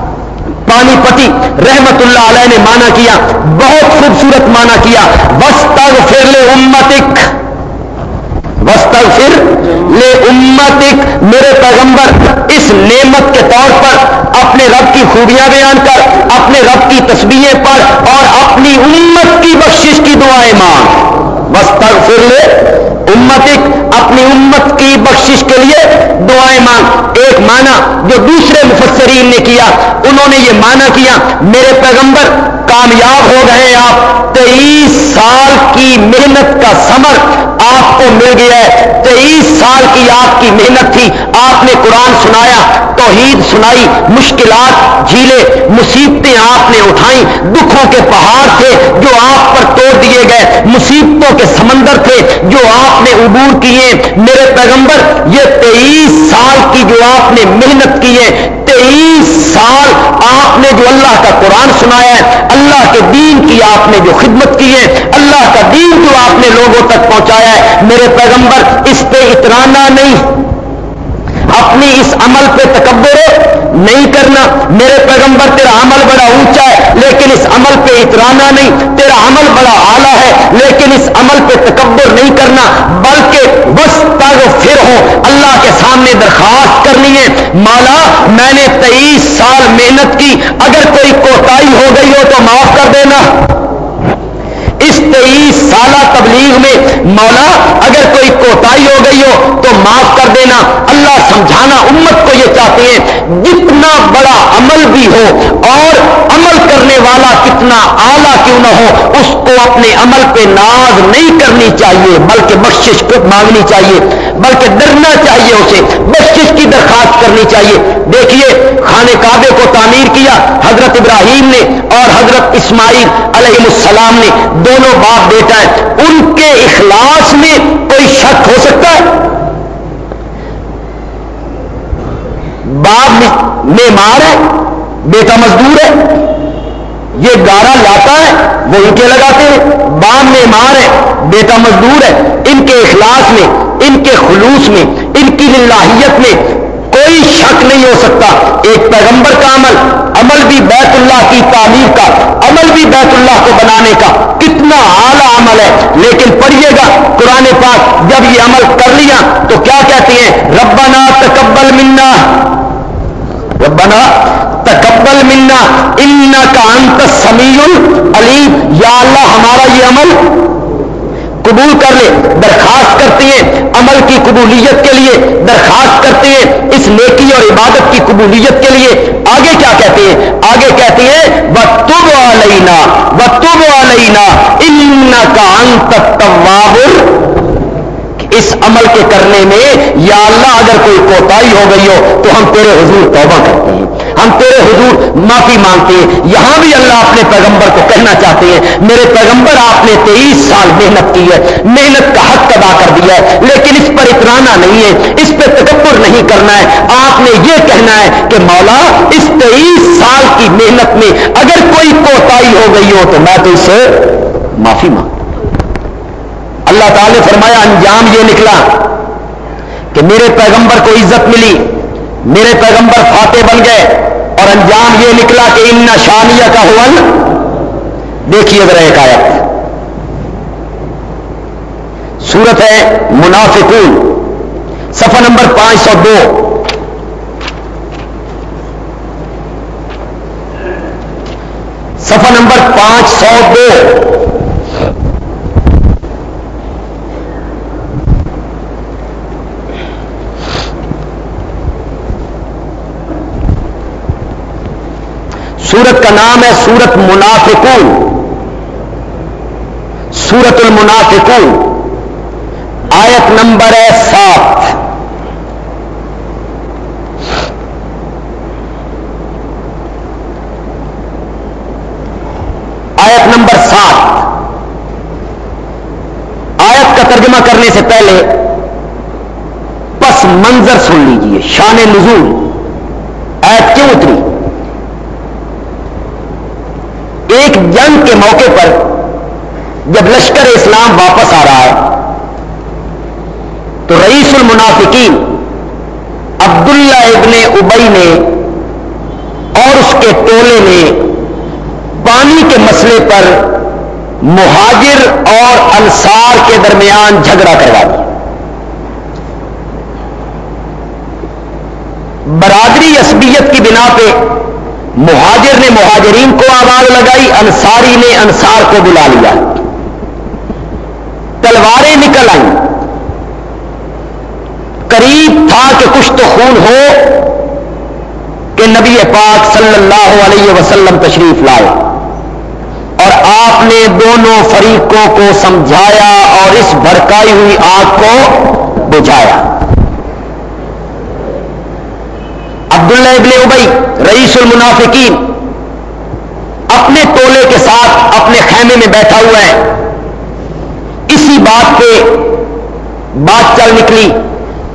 پانی پتی رحمت اللہ علیہ نے مانا کیا، بہت خوبصورت مانا کیا وسط پھر لے امتک وسط پھر لے امتک میرے پیغمبر، اس نعمت کے طور پر اپنے رب کی خوبیاں بیان کر، اپنے رب کی تصویریں پڑھ، اور اپنی امت کی بخشش کی دعائیں مانگ۔ وسط پھر لے امتک اپنی امت کی بخشش کے لیے دعائیں مانگ۔ ایک معنی جو دوسرے مفسرین نے کیا، انہوں نے یہ معنی کیا، میرے پیغمبر کامیاب ہو گئے آپ تیئیس سال کی محنت کا سمر آپ کو مل گیا ہے۔ تیئیس سال کی آپ کی محنت تھی۔ آپ نے قرآن سنایا، توحید سنائی، مشکلات جھیلے مصیبتیں آپ نے اٹھائیں۔ دکھوں کے پہاڑ تھے جو آپ پر توڑ دیے گئے۔ مصیبتوں کے سمندر تھے جو آپ نے عبور کیے۔ میرے پیغمبر، یہ تیئیس سال کی جو آپ نے محنت کی ہے تیئیس سال آپ نے جو اللہ کا قرآن سنایا ہے، اللہ کے دین کی آپ نے جو خدمت کی ہے، اللہ کا دین جو آپ نے لوگوں تک پہنچایا ہے، میرے پیغمبر اس پہ اترانا نہیں۔ اپنی اس عمل پہ تکبر نہیں کرنا۔ میرے پیغمبر، تیرا عمل بڑا اونچا ہے، لیکن اس عمل پہ اترانا نہیں۔ تیرا عمل بڑا اعلیٰ ہے، لیکن اس عمل پہ تکبر نہیں کرنا۔ بلکہ بس تاگ پھر ہو، اللہ کے سامنے درخواست کرنی ہے۔ مالا میں نے تیئیس سال محنت کی۔ اگر کوئی کوتا ہو گئی ہو تو معاف کر دینا۔ اس تیئیس سالہ تبلیغ میں مولا اگر کوئی کوتاہی ہو گئی ہو تو معاف کر دینا۔ اللہ سمجھانا امت کو یہ چاہتے ہیں۔ جتنا بڑا عمل بھی ہو اور عمل کرنے والا کتنا اعلیٰ کیوں نہ ہو، اس کو اپنے عمل پہ ناز نہیں کرنی چاہیے، بلکہ بخشش کو مانگنی چاہیے، بلکہ ڈرنا چاہیے اسے۔ بخشش کی درخواست کرنی چاہیے۔ دیکھیے خانے کعبے کو تعمیر کیا، حضرت ابراہیم نے اور حضرت اسماعیل علیہ السلام نے۔ دونوں باپ بیٹا ہے، ان کے اخلاص میں کوئی شک ہو سکتا ہے؟ باپ میں مار ہے، بیٹا مزدور ہے، یہ گارا لاتا ہے، وہ ان کے لگاتے ہیں۔ باپ میں مار ہے، بیٹا مزدور ہے۔ ان کے اخلاص میں، ان کے خلوص میں، ان کی للہیت میں کوئی شک نہیں ہو سکتا۔ ایک پیغمبر کا عمل عمل بھی بیت اللہ کی تعمیر کا، عمل بھی بیت اللہ کو بنانے کا۔ کتنا اعلیٰ عمل ہے۔ لیکن پڑھیے گا قرآن پاک۔ جب یہ عمل کر لیا تو کیا کہتے ہیں؟ ربنا تکبل منا۔ ربنا تکبل منا۔ ان کا انت سمیع علیم یا اللہ ہمارا یہ عمل قبول کر لے، درخواست کرتے ہیں، عمل کی قبولیت کے لیے درخواست کرتے ہیں، اس نیکی اور عبادت کی قبولیت کے لیے۔ آگے کیا کہتے ہیں؟ آگے کہتے ہیں بتب علینا بتب علینا ان کا انت اس عمل کے کرنے میں یا اللہ اگر کوئی کوتاہی ہو گئی ہو تو ہم تیرے حضور توبہ کرتے ہیں۔ ہم تیرے حضور معافی مانگتے ہیں۔ یہاں بھی اللہ اپنے پیغمبر کو کہنا چاہتے ہیں، میرے پیغمبر آپ نے تیئیس سال محنت کی ہے، محنت کا حق ادا کر دیا ہے، لیکن اس پر اترانا نہیں ہے، اس پہ تکبر نہیں کرنا ہے۔ آپ نے یہ کہنا ہے کہ مولا، اس تیئیس سال کی محنت میں اگر کوئی کوتاہی ہو گئی ہو تو میں تو اس سے معافی مانگ اللہ تعالی نے فرمایا، انجام یہ نکلا کہ میرے پیغمبر کو عزت ملی، میرے پیغمبر فاتح بن گئے اور انجام یہ نکلا کہ ان نشانیہ کا حول دیکھیے ذرا ایک آیت۔ سورت ہے منافقون، صفحہ نمبر پانچ سو دو۔ صفحہ نمبر پانچ سو دو۔ سورت کا نام ہے سورت منافقون۔ سورت المنافقون۔ آیت نمبر ہے سات۔ آیت نمبر سات۔ آیت کا ترجمہ کرنے سے پہلے پس منظر سن لیجیے، شان نزول آیت کیوں اتری ایک جنگ کے موقع پر جب لشکر اسلام واپس آ رہا ہے، تو رئیس المنافقین عبداللہ ابن ابئی نے اور اس کے ٹولے نے پانی کے مسئلے پر مہاجر اور انصار کے درمیان جھگڑا کروا دیا۔ برادری عصبیت کی بنا پہ مہاجر نے مہاجرین کو آواز لگائی، انصاری نے انصار کو بلا لیا۔ تلواریں نکل آئیں۔ قریب تھا کہ کچھ تو خون ہو کہ نبی پاک صلی اللہ علیہ وسلم تشریف لائے۔ اور آپ نے دونوں فریقوں کو سمجھایا اور اس بھڑکائی ہوئی آگ کو بجھایا۔ عبداللہ ابن ابئی رئیس المنافقین، اپنے تولے کے ساتھ اپنے خیمے میں بیٹھا ہوا ہے۔ اسی بات پہ بات چل نکلی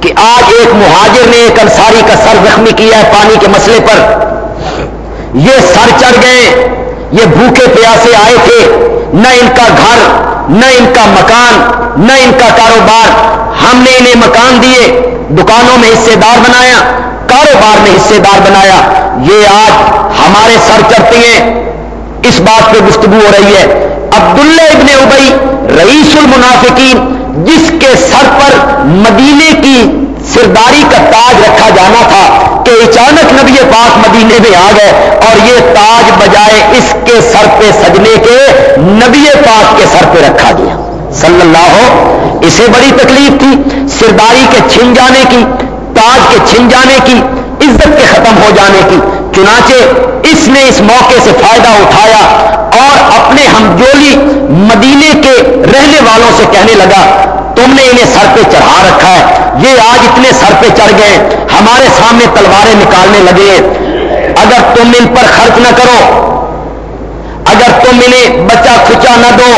کہ آج ایک مہاجر نے ایک انصاری کا سر زخمی کیا ہے پانی کے مسئلے پر۔ یہ سر چڑھ گئے یہ بھوکے پیاسے آئے تھے۔ نہ ان کا گھر، نہ ان کا مکان، نہ ان کا کاروبار۔ ہم نے انہیں مکان دیے، دکانوں میں حصے دار بنایا۔ کاروبار میں حصے دار بنایا۔ یہ آج ہمارے سر چڑھتی ہیں۔ اس بات پہ گفتگو ہو رہی ہے۔ عبداللہ ابن ابئی رئیس المنافقین، جس کے سر پر مدینے کی سرداری کا تاج رکھا جانا تھا کہ اچانک نبی پاک مدینے میں آ گئے اور یہ تاج بجائے اس کے سر پہ سجنے کے نبی پاک کے سر پہ رکھا گیا۔ صلی اللہ ہو، اسے بڑی تکلیف تھی۔ سرداری کے چھن جانے کی تاج کے چھن جانے کی، عزت کے ختم ہو جانے کی، چنانچہ اس نے اس موقع سے فائدہ اٹھایا اور اپنے ہمجولی مدینے کے رہنے والوں سے کہنے لگا، تم نے انہیں سر پہ چڑھا رکھا ہے، یہ آج اتنے سر پہ چڑھ گئے، ہمارے سامنے تلواریں نکالنے لگے۔ اگر تم ان پر خرچ نہ کرو، اگر تم انہیں بچہ کھچا نہ دو،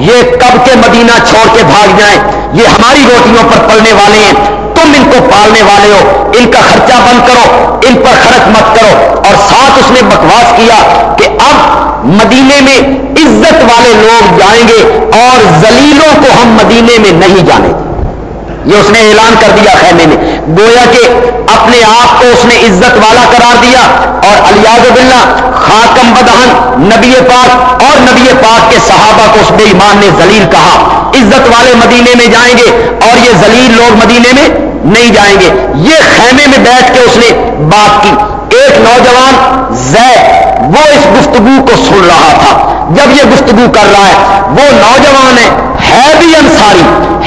یہ کب کے مدینہ چھوڑ کے بھاگ جائیں، یہ ہماری روٹیوں پر پڑنے والے ہیں۔ تم ان کو پالنے والے ہو، ان کا خرچہ بند کرو، ان پر خرچ مت کرو۔ اور ساتھ اس نے بکواس کیا کہ اب مدینے میں عزت والے لوگ جائیں گے اور زلیلوں کو ہم مدینے میں نہیں جانے۔ یہ اس نے اعلان کر دیا خیمے میں۔ گویا کہ اپنے آپ کو اس نے عزت والا قرار دیا اور الیاز بلّہ خاکم بدہن نبی پاک اور نبی پاک کے صحابہ کو اس بے ایمان نے زلیل کہا۔ عزت والے مدینے میں جائیں گے اور یہ زلیل لوگ مدینے میں نہیں جائیں گے۔ یہ خیمے میں بیٹھ کے اس نے بات کی۔ ایک نوجوان زید وہ اس گفتگو کو سن رہا تھا۔ جب یہ گفتگو کر رہا ہے، وہ نوجوان ہے ہے بھی انصاری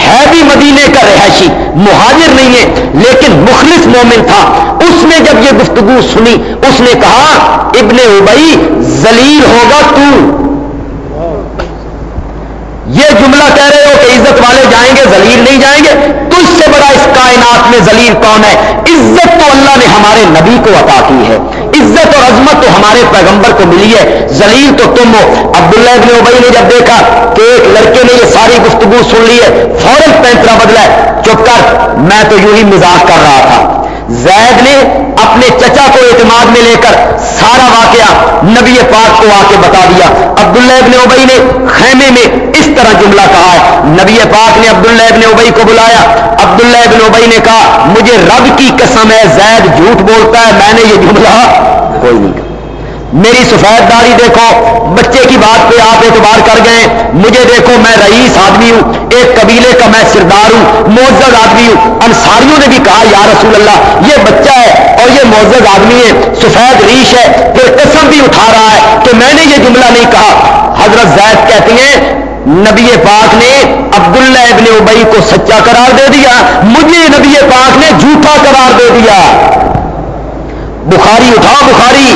ہے بھی مدینے کا رہائشی، مہاجر نہیں ہے، لیکن مخلص مومن تھا۔ اس نے جب یہ گفتگو سنی، اس نے کہا، ابن ابئی زلیل ہوگا تو۔ یہ جملہ کہہ رہے ہو کہ عزت والے جائیں گے زلیل نہیں جائیں گے تو اس سے بڑا اس کائنات میں ذلیل کون ہے۔ عزت تو اللہ نے ہمارے نبی کو عطا کی ہے۔ عزت اور عظمت تو ہمارے پیغمبر کو ملی ہے۔ زلیل تو تم ہو۔ عبداللہ ابن ابئی نے جب دیکھا کہ ایک لڑکے نے یہ ساری گفتگو سن لی ہے، فوراً پینترا بدلا ہے۔ چپ کر، میں تو یوں ہی مزاق کر رہا تھا۔ زید نے اپنے چچا کو اعتماد میں لے کر سارا واقعہ نبی پاک کو آ کے بتا دیا۔ عبداللہ ابن ابئی نے خیمے میں اس طرح جملہ کہا ہے۔ نبی پاک نے عبداللہ ابن ابئی کو بلایا۔ عبداللہ ابن ابئی نے کہا، مجھے رب کی قسم ہے، زید جھوٹ بولتا ہے، میں نے یہ جملہ کوئی نہیں میری سفید داری دیکھو، بچے کی بات پہ آپ اعتبار کر گئے۔ مجھے دیکھو، میں رئیس آدمی ہوں، ایک قبیلے کا میں سردار ہوں، معزز آدمی ہوں۔ انصاریوں نے بھی کہا، یا رسول اللہ، یہ بچہ ہے اور یہ معزز آدمی ہے، سفید ریش ہے، پھر قسم بھی اٹھا رہا ہے کہ میں نے یہ جملہ نہیں کہا۔ حضرت زید کہتی ہیں، نبی پاک نے عبداللہ ابن ابئی کو سچا قرار دے دیا، مجھے نبی پاک نے جھوٹا قرار دے دیا۔ بخاری اٹھا بخاری،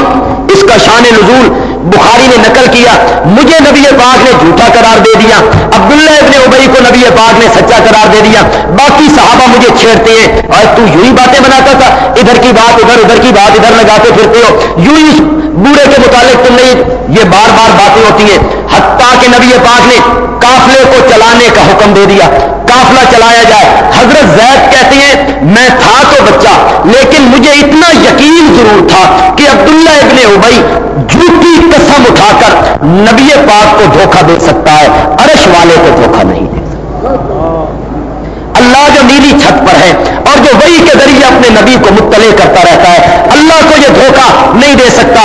اس کا شان نزول بخاری نے نقل کیا۔ مجھے نبی پاک نے جھوٹا قرار دے دیا۔ عبداللہ ابن ابئی کو نبی پاک نے سچا قرار دے دیا۔ باقی صحابہ مجھے چھیڑتے ہیں۔ اور تو یوں ہی باتیں بناتا تھا۔ ادھر کی بات ادھر ادھر کی بات ادھر لگاتے پھرتے ہو۔ یوں ہی بوڑھے کے متعلق تم نے یہ بار بار باتیں ہوتی ہیں۔ حتیٰ کہ نبی پاک نے کافلے کو چلانے کا حکم دے دیا۔ کافلا چلایا جائے۔ حضرت زید کہتے ہیں، میں تھا تو بچہ، لیکن مجھے اتنا یقین ضرور تھا کہ عبداللہ ابن ابئی جھوٹی قسم اٹھا کر نبی پاک کو دھوکہ دے سکتا ہے، عرش والے کو دھوکہ نہیں دے سکتا۔ اللہ جو نیلی چھت پر ہے اور جو وہی کے ذریعے اپنے نبی کو مطلع کرتا رہتا ہے، اللہ کو یہ دھوکہ نہیں دے سکتا۔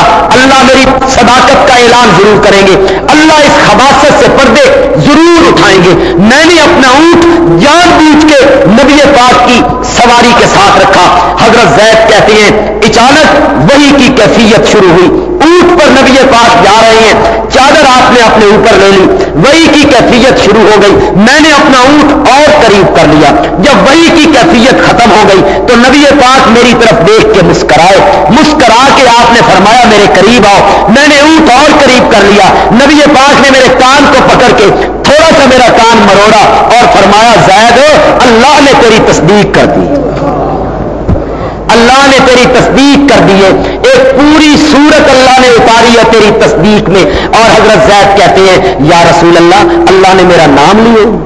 اللہ میری صداقت کا اعلان ضرور کریں گے۔ اللہ اس خباست سے پردے ضرور اٹھائیں گے۔ میں نے اپنا اونٹ جان بوجھ کے نبی پاک کی سواری کے ساتھ رکھا۔ حضرت زید کہتے ہیں، اچانک وہی کی کیفیت شروع ہوئی۔ پر نبی پاک جا رہے ہیں، چادر آپ نے اپنے اوپر لے لی، وہی کی کیفیت شروع ہو گئی، میں نے اپنا اونٹ اور قریب کر لیا۔ جب وہی کی کیفیت ختم ہو گئی، تو نبی پاک میری طرف دیکھ کے مسکرائے، مسکرا کے آپ نے فرمایا، میرے قریب آؤ۔ میں نے اونٹ اور قریب کر لیا۔ نبی پاک نے میرے کان کو پکڑ کے تھوڑا سا میرا کان مروڑا اور فرمایا، زید، اللہ نے تیری تصدیق کر دی۔ اللہ نے تیری تصدیق کر دی ہے۔ ایک پوری صورت اللہ نے اتاری ہے تیری تصدیق میں۔ اور حضرت زید کہتے ہیں، یا رسول اللہ اللہ نے میرا نام لیے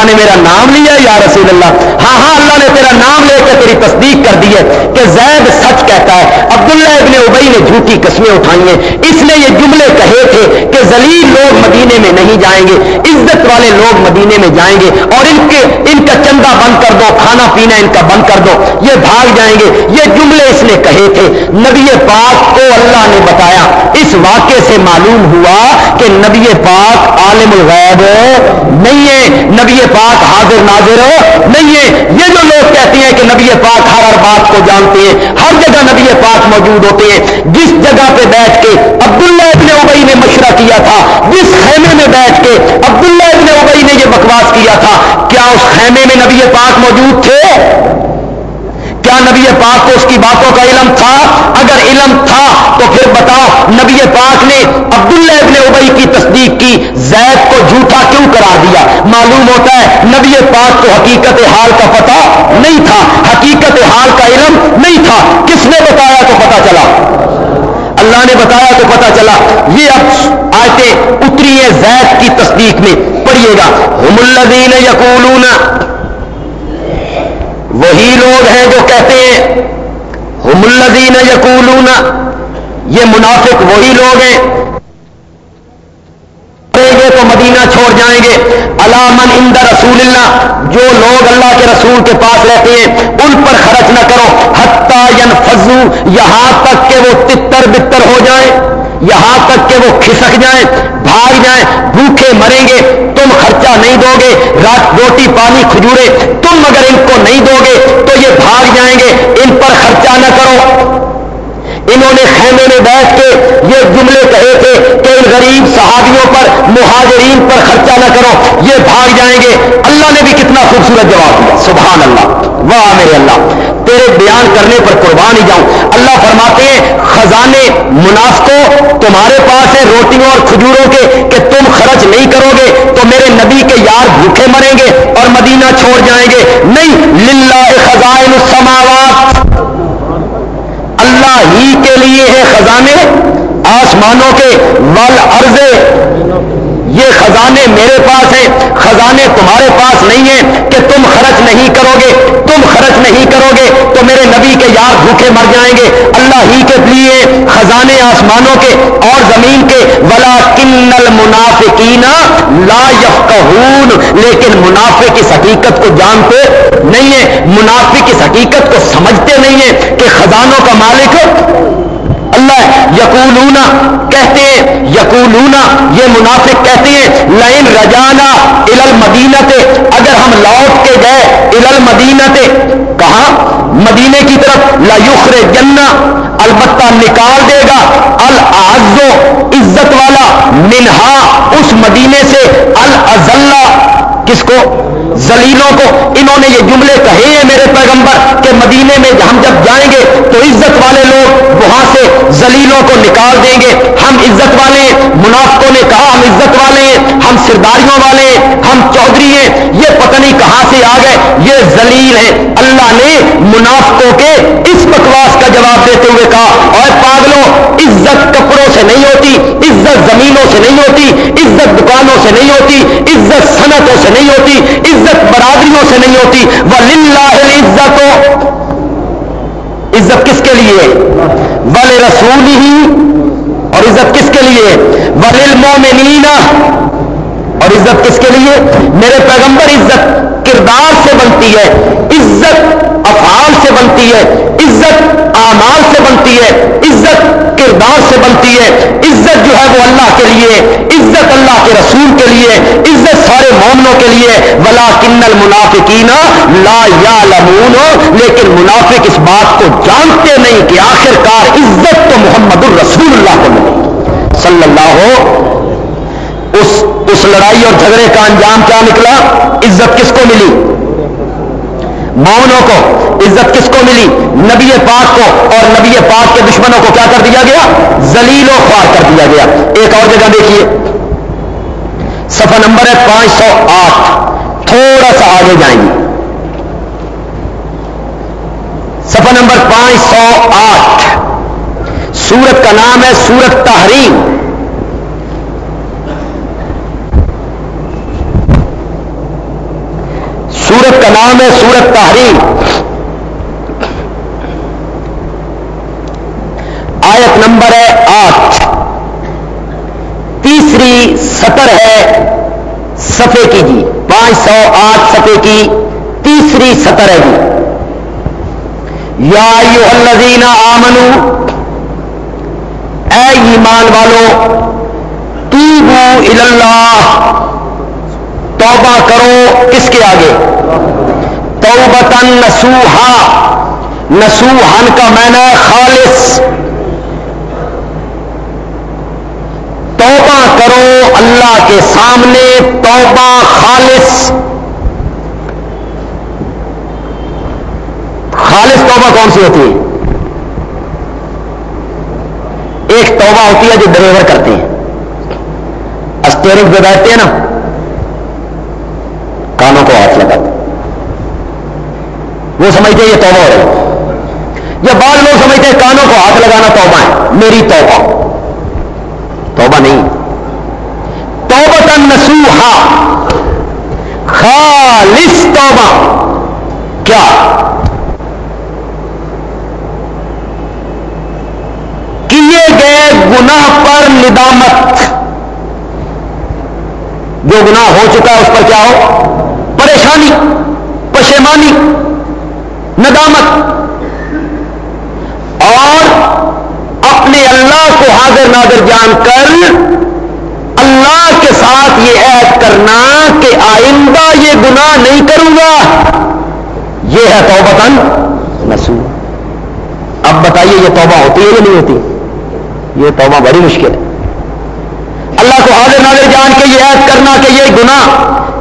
اللہ نے میرا نام لیا یا رسول اللہ؟ ہاں ہاں اللہ نے تیرا نام لے کے تیری تصدیق کر دی ہے کہ زید سچ کہتا ہے۔ عبداللہ ابن ابئی نے جھوٹی قسمیں اٹھائی ہیں۔ اس نے یہ جملے کہے تھے کہ زلیل لوگ مدینے میں نہیں جائیں گے، عزت والے لوگ مدینے میں جائیں گے اور ان کے، ان کا چندہ بند کر دو، کھانا پینا ان کا بند کر دو۔ یہ بھاگ جائیں گے۔ یہ جملے اس نے کہے تھے۔ نبی پاک کو اللہ نے بتایا۔ اس واقعے سے معلوم ہوا کہ نبی پاک عالم الغیب نہیں ہے۔ نبی پاک حاضر ناظر نہیں ہے۔ یہ جو لوگ کہتے ہیں کہ نبی پاک ہر ہر بات کو جانتے ہیں، ہر جگہ نبی پاک موجود ہوتے ہیں۔ جس جگہ پہ بیٹھ کے عبداللہ ابن ابئی نے مشورہ کیا تھا، جس خیمے میں بیٹھ کے عبداللہ ابن ابئی نے یہ بکواس کیا تھا، کیا اس خیمے میں نبی پاک موجود تھے؟ کیا نبی پاک کو اس کی باتوں کا علم تھا؟ اگر علم تھا تو پھر بتاؤ، نبی پاک نے عبداللہ ابن ابئی کی تصدیق کی، زید کو جھوٹا کیوں کرا دیا؟ معلوم ہوتا ہے، نبی پاک کو حقیقت حال کا پتہ نہیں تھا۔ حقیقت حال کا علم نہیں تھا۔ کس نے بتایا تو پتا چلا؟ اللہ نے بتایا تو پتا چلا۔ یہ اب آیتیں اتری ہے زید کی تصدیق میں۔ پڑھیے گا۔ ہم الدین یقولون وہی لوگ ہیں جو کہتے ہیں، ہم الدین یقولون یہ منافق وہی لوگ ہیں۔ گے تو مدینہ چھوڑ جائیں گے۔ علامن اند رسول اللہ جو لوگ اللہ کے رسول کے پاس رہتے ہیں، ان پر خرچ نہ کرو۔ حتہ ین فضو یہاں تک کہ وہ تتر بتر ہو جائیں۔ یہاں تک کہ وہ کھسک جائیں۔ بھاگ جائیں، بھوکے مریں گے، تم خرچہ نہیں دو گے، رات روٹی پانی کھجورے تم اگر ان کو نہیں دو گے، تو یہ بھاگ جائیں گے، ان پر خرچہ نہ کرو۔ انہوں نے خیمے میں بیٹھ کے یہ جملے کہے تھے کہ ان غریب صحابیوں پر، مہاجرین پر خرچہ نہ کرو، یہ بھاگ جائیں گے۔ اللہ نے بھی کتنا خوبصورت جواب دیا، سبحان اللہ۔ واہ میرے اللہ۔ تیرے بیان کرنے پر قربان ہی جاؤں۔ اللہ فرماتے ہیں، خزانے منافقوں، تمہارے پاس ہے روٹیوں اور کھجوروں کے کہ تم خرچ نہیں کرو گے، تو میرے نبی کے یار بھوکے مریں گے اور مدینہ چھوڑ جائیں گے۔ نہیں، للہ خزائن السماوات۔ اللہ ہی کے لیے ہے خزانے، آسمانوں کے ول عرضے خزانے میرے پاس ہیں، خزانے تمہارے پاس نہیں ہیں کہ تم خرچ نہیں کرو گے۔ تم خرچ نہیں کرو گے تو میرے نبی کے یار بھوکے مر جائیں گے۔ اللہ ہی کے لیے خزانے آسمانوں کے اور زمین کے۔ ولا کنل منافقین لا یفقہون لیکن منافع کی حقیقت کو جانتے نہیں ہیں۔ منافع کی حقیقت کو سمجھتے نہیں ہیں کہ خزانوں کا مالک اللہ یقولونا کہتے ہیں یقولونا یہ منافق کہتے ہیں لائن رجانا الل مدینہ اگر ہم لوٹ کے گئے الل مدینہ کہاں؟ مدینے کی طرف لا یخر جنا البتہ نکال دے گا العزو عزت والا منہا، اس مدینے سے الزلہ کس کو؟ زلیلوں کو انہوں نے یہ جملے کہے ہیں میرے پیغمبر کہ مدینے میں ہم جب جائیں گے تو عزت والے لوگ وہاں سے زلیلوں کو نکال دیں گے۔ ہم عزت والے منافقوں نے کہا ہم عزت والے ہیں، ہم سرداریوں والے ہیں، ہم چودھری ہیں۔ یہ پتہ نہیں کہاں سے آ گئے، یہ زلیل ہیں۔ اللہ نے منافقوں کے اس بکواس کا جواب دیتے ہوئے کہا اور پاگلوں، عزت کپڑوں سے نہیں ہوتی، عزت زمینوں سے نہیں ہوتی، عزت دکانوں سے نہیں ہوتی، عزت صنعتوں سے نہیں ہوتی، عزت برادریوں سے نہیں ہوتی وہ عزت عزت کس کے لیے؟ ول رسول ہی اور عزت کس کے لیے؟ ول مومنین اور عزت کس کے لیے؟ میرے پیغمبر عزت کردار سے بنتی ہے، عزت افعال سے بنتی ہے، عزت اعمال سے بنتی ہے، عزت کردار سے بنتی ہے۔ عزت جو ہے وہ اللہ کے لیے، عزت اللہ کے رسول کے لیے، عزت سارے مومنوں کے لیے۔ ولا کنل منافقین لا یا لمون لیکن منافق اس بات کو جانتے نہیں کہ آخر کار عزت تو محمد الرسول اللہ کو ملی صلی اللہ ہو اس اس لڑائی اور جھگڑے کا انجام کیا نکلا؟ عزت کس کو ملی؟ مومنوں کو۔ عزت کس کو ملی؟ نبی پاک کو۔ اور نبی پاک کے دشمنوں کو کیا کر دیا گیا؟ زلیل و خوار کر دیا گیا۔ ایک اور جگہ دیکھیے۔ سفر نمبر ہے پانچ سو آٹھ۔ تھوڑا سا آگے جائیں گے۔ سفر نمبر پانچ سو آٹھ۔ سورت کا نام ہے سورت تحریم۔ سورت کا نام ہے سورت تحریم۔ آیت نمبر ہے آٹھ۔ تیسری سطر ہے سفے کی جی۔ پانچ سو آٹھ سفے کی تیسری سطر ہے جی۔ یا الذین آمنو، اے ایمان والو، توبو اللہ۔ توبہ کرو کس کے آگے؟ توبتن نسوہا نسوہن کا میں خالص. توبہ کرو اللہ کے سامنے، توبہ خالص. خالص توبہ کون سی ہوتی ہے؟ ایک توبہ ہوتی ہے جو ڈرائیور کرتے ہیں۔ اسٹیئرنگ پہ بیٹھتے ہیں نا کانوں کو ہاتھ لگا وہ سمجھتے یہ توبہ ہو رہی یا بعض لوگ سمجھتے ہیں کانوں کو ہاتھ لگانا توبہ ہے۔ میری توبہ۔ توبہ نہیں۔ توبہ نسوہا خالص توبہ۔ کیا؟ کیے گئے گناہ پر ندامت۔ جو گناہ ہو چکا ہے اس پر کیا ہو؟ پریشانی پشیمانی، ندامت۔ اور اپنے اللہ کو حاضر ناظر جان کر اللہ کے ساتھ یہ عید کرنا کہ آئندہ یہ گناہ نہیں کروں گا۔ یہ ہے توبتن نسو اب بتائیے یہ توبہ ہوتی ہے یا نہیں ہوتی؟ یہ توبہ بڑی مشکل ہے۔ اللہ کو حاضر ناظر جان کے یہ عید کرنا کہ یہ گناہ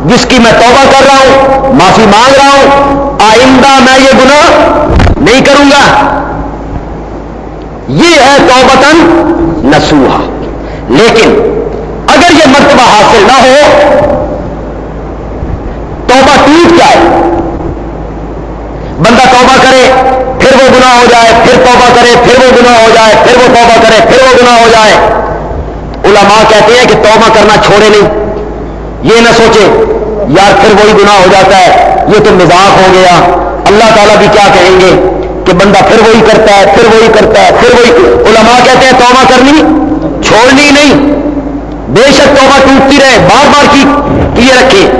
جس کی میں توبہ کر رہا ہوں، معافی مانگ رہا ہوں، آئندہ میں یہ گناہ نہیں کروں گا۔ یہ ہے توبتن نسوہا لیکن اگر یہ مرتبہ حاصل نہ ہو، توبہ ٹوٹ جائے۔ بندہ توبہ کرے، پھر وہ گناہ ہو جائے، پھر توبہ کرے، پھر وہ گناہ ہو جائے، پھر وہ توبہ کرے، پھر وہ گناہ ہو جائے۔ علماء کہتے ہیں کہ توبہ کرنا چھوڑے نہیں۔ یہ نہ سوچے یار پھر وہی گناہ ہو جاتا ہے، یہ تو مزاق ہو گیا۔ اللہ تعالیٰ بھی کیا کہیں گے کہ بندہ پھر وہی کرتا ہے، پھر وہی کرتا ہے، پھر وہی۔ علماء کہتے ہیں توبہ کرنی، چھوڑنی نہیں۔ بے شک توبہ ٹوٹتی رہے، بار بار کی کیے رکھے۔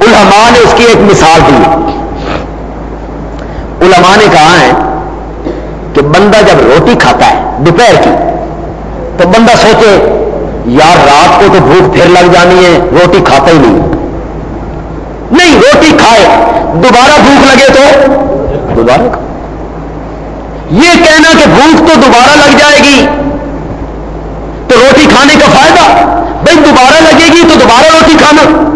علماء نے اس کی ایک مثال دی۔ علماء نے کہا ہے کہ بندہ جب روٹی کھاتا ہے، دوپہر کی، تو بندہ سوچے یار رات کو تو بھوک پھر لگ جانی ہے، روٹی کھاتا ہی نہیں۔ نہیں، روٹی کھائے، دوبارہ بھوک لگے تو؟ دوبارہ یہ کہنا کہ بھوک تو دوبارہ لگ جائے گی، تو روٹی کھانے کا فائدہ؟ بھائی، دوبارہ لگے گی تو دوبارہ روٹی کھانا۔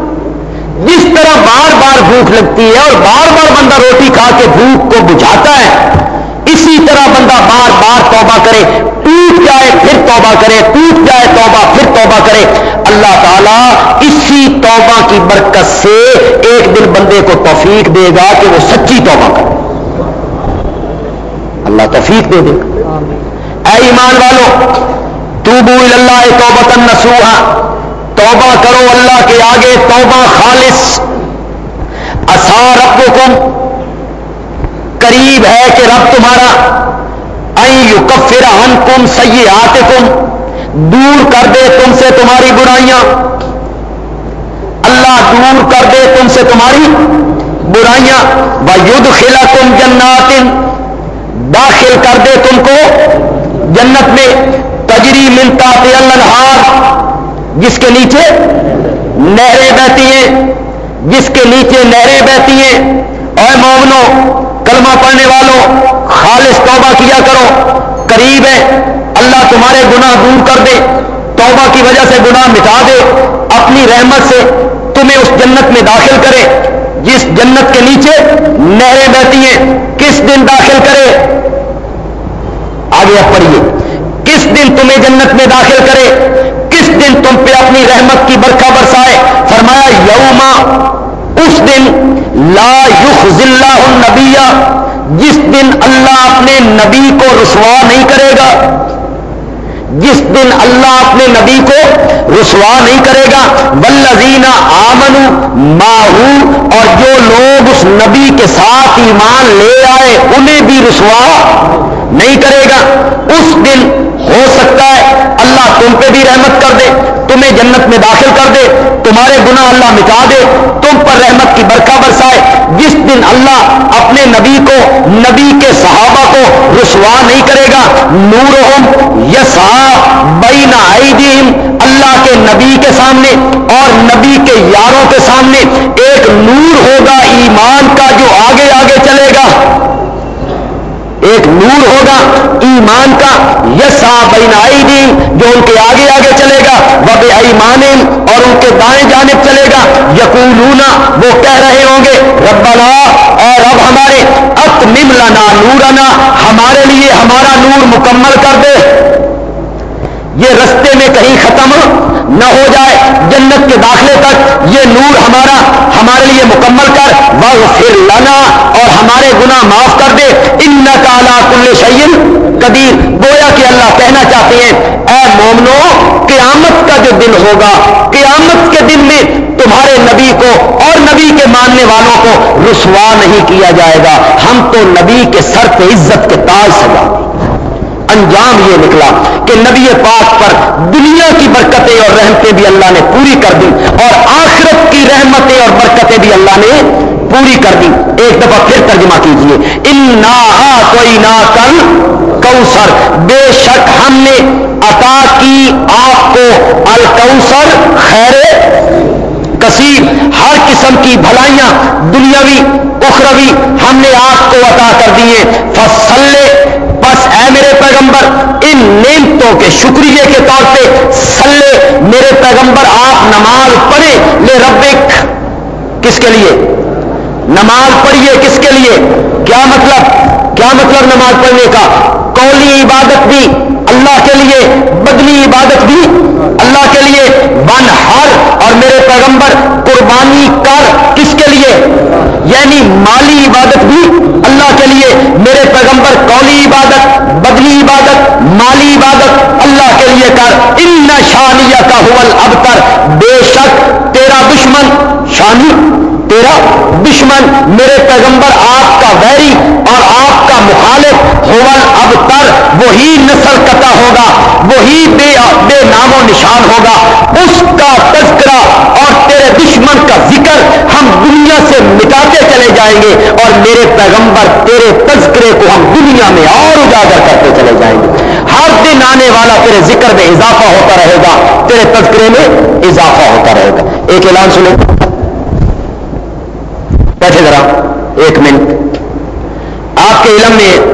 جس طرح بار بار بھوک لگتی ہے اور بار بار بندہ روٹی کھا کے بھوک کو بجھاتا ہے، اسی طرح بندہ بار بار توبہ کرے۔ ٹوٹ جائے پھر توبہ کرے، ٹوٹ جائے توبہ پھر توبہ کرے۔ اللہ تعالیٰ اسی توبہ کی برکت سے ایک دن بندے کو توفیق دے گا کہ وہ سچی توبہ کرے۔ اللہ توفیق دے دے۔ گا اے ایمان والو تو بو اللہ توبتن نسوہا توبہ کرو اللہ کے آگے، توبہ خالص۔ اثار ربکم، قریب ہے کہ رب تمہارا۔ کفر ہن کم سی آتے کم دور کر دے تم سے تمہاری برائیاں۔ اللہ دور کر دے تم سے تمہاری برائیاں۔ و ید خلا تم جنات، داخل کر دے تم کو جنت میں۔ تجری ملتا النہار جس کے نیچے نہریں بہتی ہیں۔ جس کے نیچے نہریں بہتی ہیں۔ اے مومنو کلمہ پڑھنے والوں، خالص توبہ کیا کرو۔ قریب ہے اللہ تمہارے گناہ دور کر دے۔ توبہ کی وجہ سے گناہ مٹا دے۔ اپنی رحمت سے تمہیں اس جنت میں داخل کرے۔ جس جنت کے نیچے نہریں بہتی ہیں، کس دن داخل کرے؟ آگے اب پڑھیے۔ کس دن تمہیں جنت میں داخل کرے؟ کس دن تم پہ اپنی رحمت کی برکھا برسائے؟ فرمایا، یوما اس دن لا یخ النبیہ جس دن اللہ اپنے نبی کو رسوا نہیں کرے گا، جس دن اللہ اپنے نبی کو رسوا نہیں کرے گا بلزینہ آمن ماہو اور جو لوگ اس نبی کے ساتھ ایمان لے آئے، انہیں بھی رسوا نہیں کرے گا۔ اس دن ہو سکتا ہے اللہ تم پہ بھی رحمت کر دے، تمہیں جنت میں داخل کر دے، تمہارے گناہ اللہ مٹا دے، تم پر رحمت کی برکھا برسائے۔ جس دن اللہ اپنے نبی کو، نبی کے صحابہ کو رسوا نہیں کرے گا نور یسا بین عیدیم اللہ کے نبی کے سامنے اور نبی کے یاروں کے سامنے ایک نور ہوگا، ایمان کا جو آگے آگے چلے گا۔ ایک نور ہوگا ایمان کا یسا بین آئی جو ان کے آگے آگے چلے گا، وب ایمان اور ان کے دائیں جانب چلے گا۔ یقولونا وہ کہہ رہے ہوں گے، ربنا اور اب ہمارے ات لنا نورنا، ہمارے لیے ہمارا نور مکمل کر دے۔ یہ رستے میں کہیں ختم نہ ہو جائے، جنت کے داخلے تک یہ نور ہمارا، ہمارے لیے مکمل کر وہ پھر لانا اور ہمارے گناہ معاف کر دے۔ ان کالا کل شعین قدیر۔ گویا کہ اللہ کہنا چاہتے ہیں، اے مومنو، قیامت کا جو دن ہوگا، قیامت کے دن میں تمہارے نبی کو اور نبی کے ماننے والوں کو رسوا نہیں کیا جائے گا۔ ہم تو نبی کے سر پہ عزت کے تاج سجا انجام یہ نکلا کہ نبی پاک پر دنیا کی برکتیں اور رحمتیں بھی اللہ نے پوری کر دی اور آخرت کی رحمتیں اور برکتیں بھی اللہ نے پوری کر دی ایک دفعہ پھر ترجمہ کیجیے ان کوئی نہ کل کوسر بے شک ہم نے عطا کی آپ کو الکوسر خیر، کثیر، ہر قسم کی بھلائیاں، دنیاوی، اخروی ہم نے آپ کو عطا کر دیے فصلے بس اے میرے پیغمبر، ان نعمتوں کے شکریہ کے طور پہ سلے میرے پیغمبر، آپ نماز پڑھے لے ربک، کس کے لیے؟ نماز پڑھیے کس کے لیے؟ کیا مطلب؟ کیا مطلب نماز پڑھنے کا؟ کولی عبادت بھی، اللہ کے لیے بدلی عبادت بھی، اللہ کے لیے بن ہر اور میرے پیغمبر قربانی کر کس کے لیے؟ یعنی مالی عبادت بھی، اللہ کے لیے میرے پیغمبر قولی عبادت، بدلی عبادت، مالی عبادت اللہ کے لیے کر۔ ان شانیہ کا حول ابتر بے شک تیرا دشمن، شانی، تیرا دشمن میرے پیغمبر آپ کا ویری اور آپ کا مخالف حول ابتر وہی نسل کتا ہوگا، وہی بے بے نام و نشان ہوگا۔ اس کا تذکرہ اور تیرے دشمن کا ذکر ہم دنیا سے مٹاتے چلے جائیں گے اور میرے پیغمبر تیرے تذکرے کو ہم دنیا میں اور اجاگر کرتے چلے جائیں گے۔ ہر دن آنے والا تیرے ذکر میں اضافہ ہوتا رہے گا، تیرے تذکرے میں اضافہ ہوتا رہے گا۔ ایک اعلان سنیں۔ بیٹھے ذرا، ایک منٹ۔ آپ کے علم میں،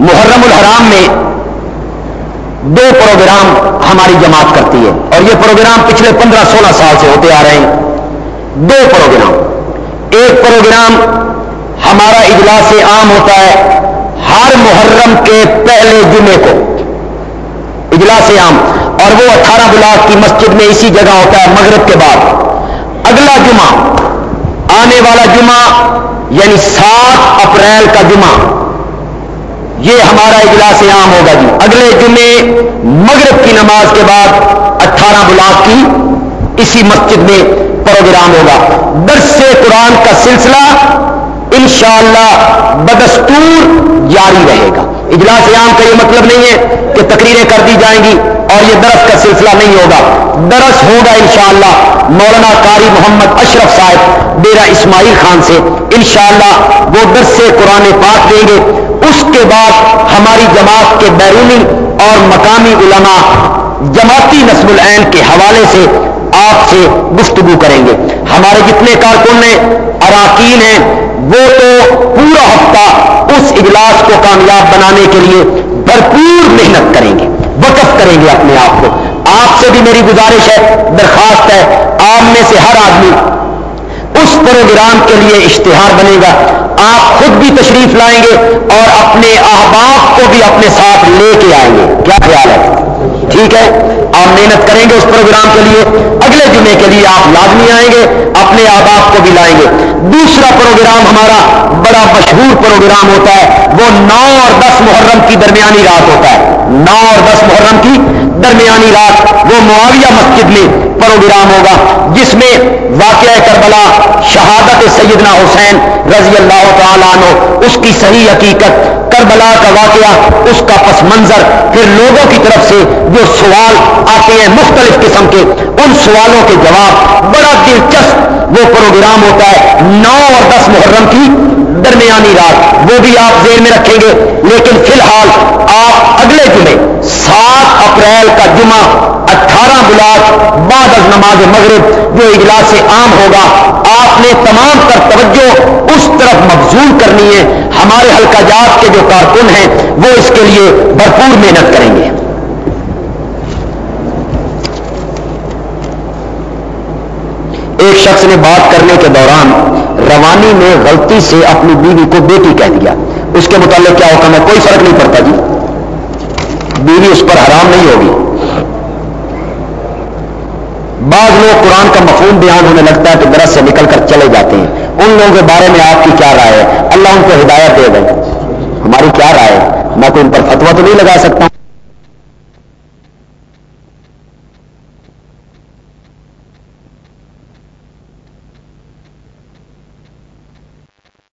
محرم الحرام میں دو پروگرام ہماری جماعت کرتی ہے۔ اور یہ پروگرام پچھلے پندرہ سولہ سال سے ہوتے آ رہے ہیں۔ دو پروگرام۔ ایک پروگرام ہمارا اجلاس عام ہوتا ہے ہر محرم کے پہلے جمعے کو۔ اجلاس عام۔ اور وہ اٹھارہ بلاک کی مسجد میں اسی جگہ ہوتا ہے، مغرب کے بعد۔ اگلا جمعہ، آنے والا جمعہ یعنی سات اپریل کا جمعہ۔ یہ ہمارا اجلاس عام ہوگا جی۔ اگلے جمعے مغرب کی نماز کے بعد اٹھارہ بلاک کی اسی مسجد میں پروگرام ہوگا۔ درس قرآن کا سلسلہ انشاءاللہ بدستور جاری رہے گا۔ اجلاس عام کا یہ مطلب نہیں ہے کہ تقریریں کر دی جائیں گی اور یہ درس کا سلسلہ نہیں ہوگا۔ درس ہوگا انشاءاللہ مولانا قاری محمد اشرف صاحب ڈیرا اسماعیل خان سے۔ انشاءاللہ وہ درس سے قرآن پاک دیں گے۔ اس کے بعد ہماری جماعت کے بیرونی اور مقامی علماء جماعتی نصب العین کے حوالے سے آپ سے گفتگو کریں گے۔ ہمارے جتنے کارکن ہیں، اراکین ہیں، وہ تو پورا ہفتہ اس اجلاس کو کامیاب بنانے کے لیے بھرپور محنت کریں گے، وقف کریں گے اپنے آپ کو۔ آپ سے بھی میری گزارش ہے، درخواست ہے، آپ میں سے ہر آدمی اس پروگرام کے لیے اشتہار بنے گا۔ آپ خود بھی تشریف لائیں گے اور اپنے احباب کو بھی اپنے ساتھ لے کے آئیں گے۔ کیا خیال ہے؟ ٹھیک ہے؟ آپ محنت کریں گے اس پروگرام کے لیے۔ اگلے جمعے کے لیے آپ لازمی آئیں گے، اپنے آباد کو بھی لائیں گے۔ دوسرا پروگرام ہمارا بڑا مشہور پروگرام ہوتا ہے، وہ نو اور دس محرم کی درمیانی رات ہوتا ہے۔ نو اور دس محرم کی درمیانی رات وہ معاویہ مسجد میں پروگرام ہوگا، جس میں واقعہ کربلا، شہادت سیدنا حسین رضی اللہ تعالیٰ عنہ، اس کی صحیح حقیقت، کربلا کا واقعہ، اس کا پس منظر، پھر لوگوں کی طرف سے جو سوال آتے ہیں مختلف قسم کے، ان سوالوں کے جواب، بڑا دلچسپ وہ پروگرام ہوتا ہے، نو اور دس محرم کی درمیانی رات، وہ بھی آپ ذہن میں رکھیں گے، لیکن فی الحال آپ اگلے جمعے، سات اپریل کا جمعہ، اٹھارہ بلاک بعد از نماز مغرب، جو اجلاس عام ہوگا، آپ نے تمام تر توجہ اس طرف مبزول کرنی ہے، ہمارے حلقہ جات کے جو کارکن ہیں، وہ اس کے لیے بھرپور محنت کریں گے۔ ایک شخص نے بات کرنے کے دوران روانی میں غلطی سے اپنی بیوی کو بیٹی کہہ دیا۔ اس کے متعلق کیا حکم ہے؟ کوئی فرق نہیں پڑتا جی۔ بیوی اس پر حرام نہیں ہوگی۔ بعض لوگ قرآن کا مفہوم بیان ہونے لگتا ہے کہ درس سے نکل کر چلے جاتے ہیں۔ ان لوگوں کے بارے میں آپ کی کیا رائے ہے؟ اللہ ان کو ہدایت دے دیں ہماری کیا رائے ہے؟ میں کوئی ان پر فتوا تو نہیں لگا سکتا۔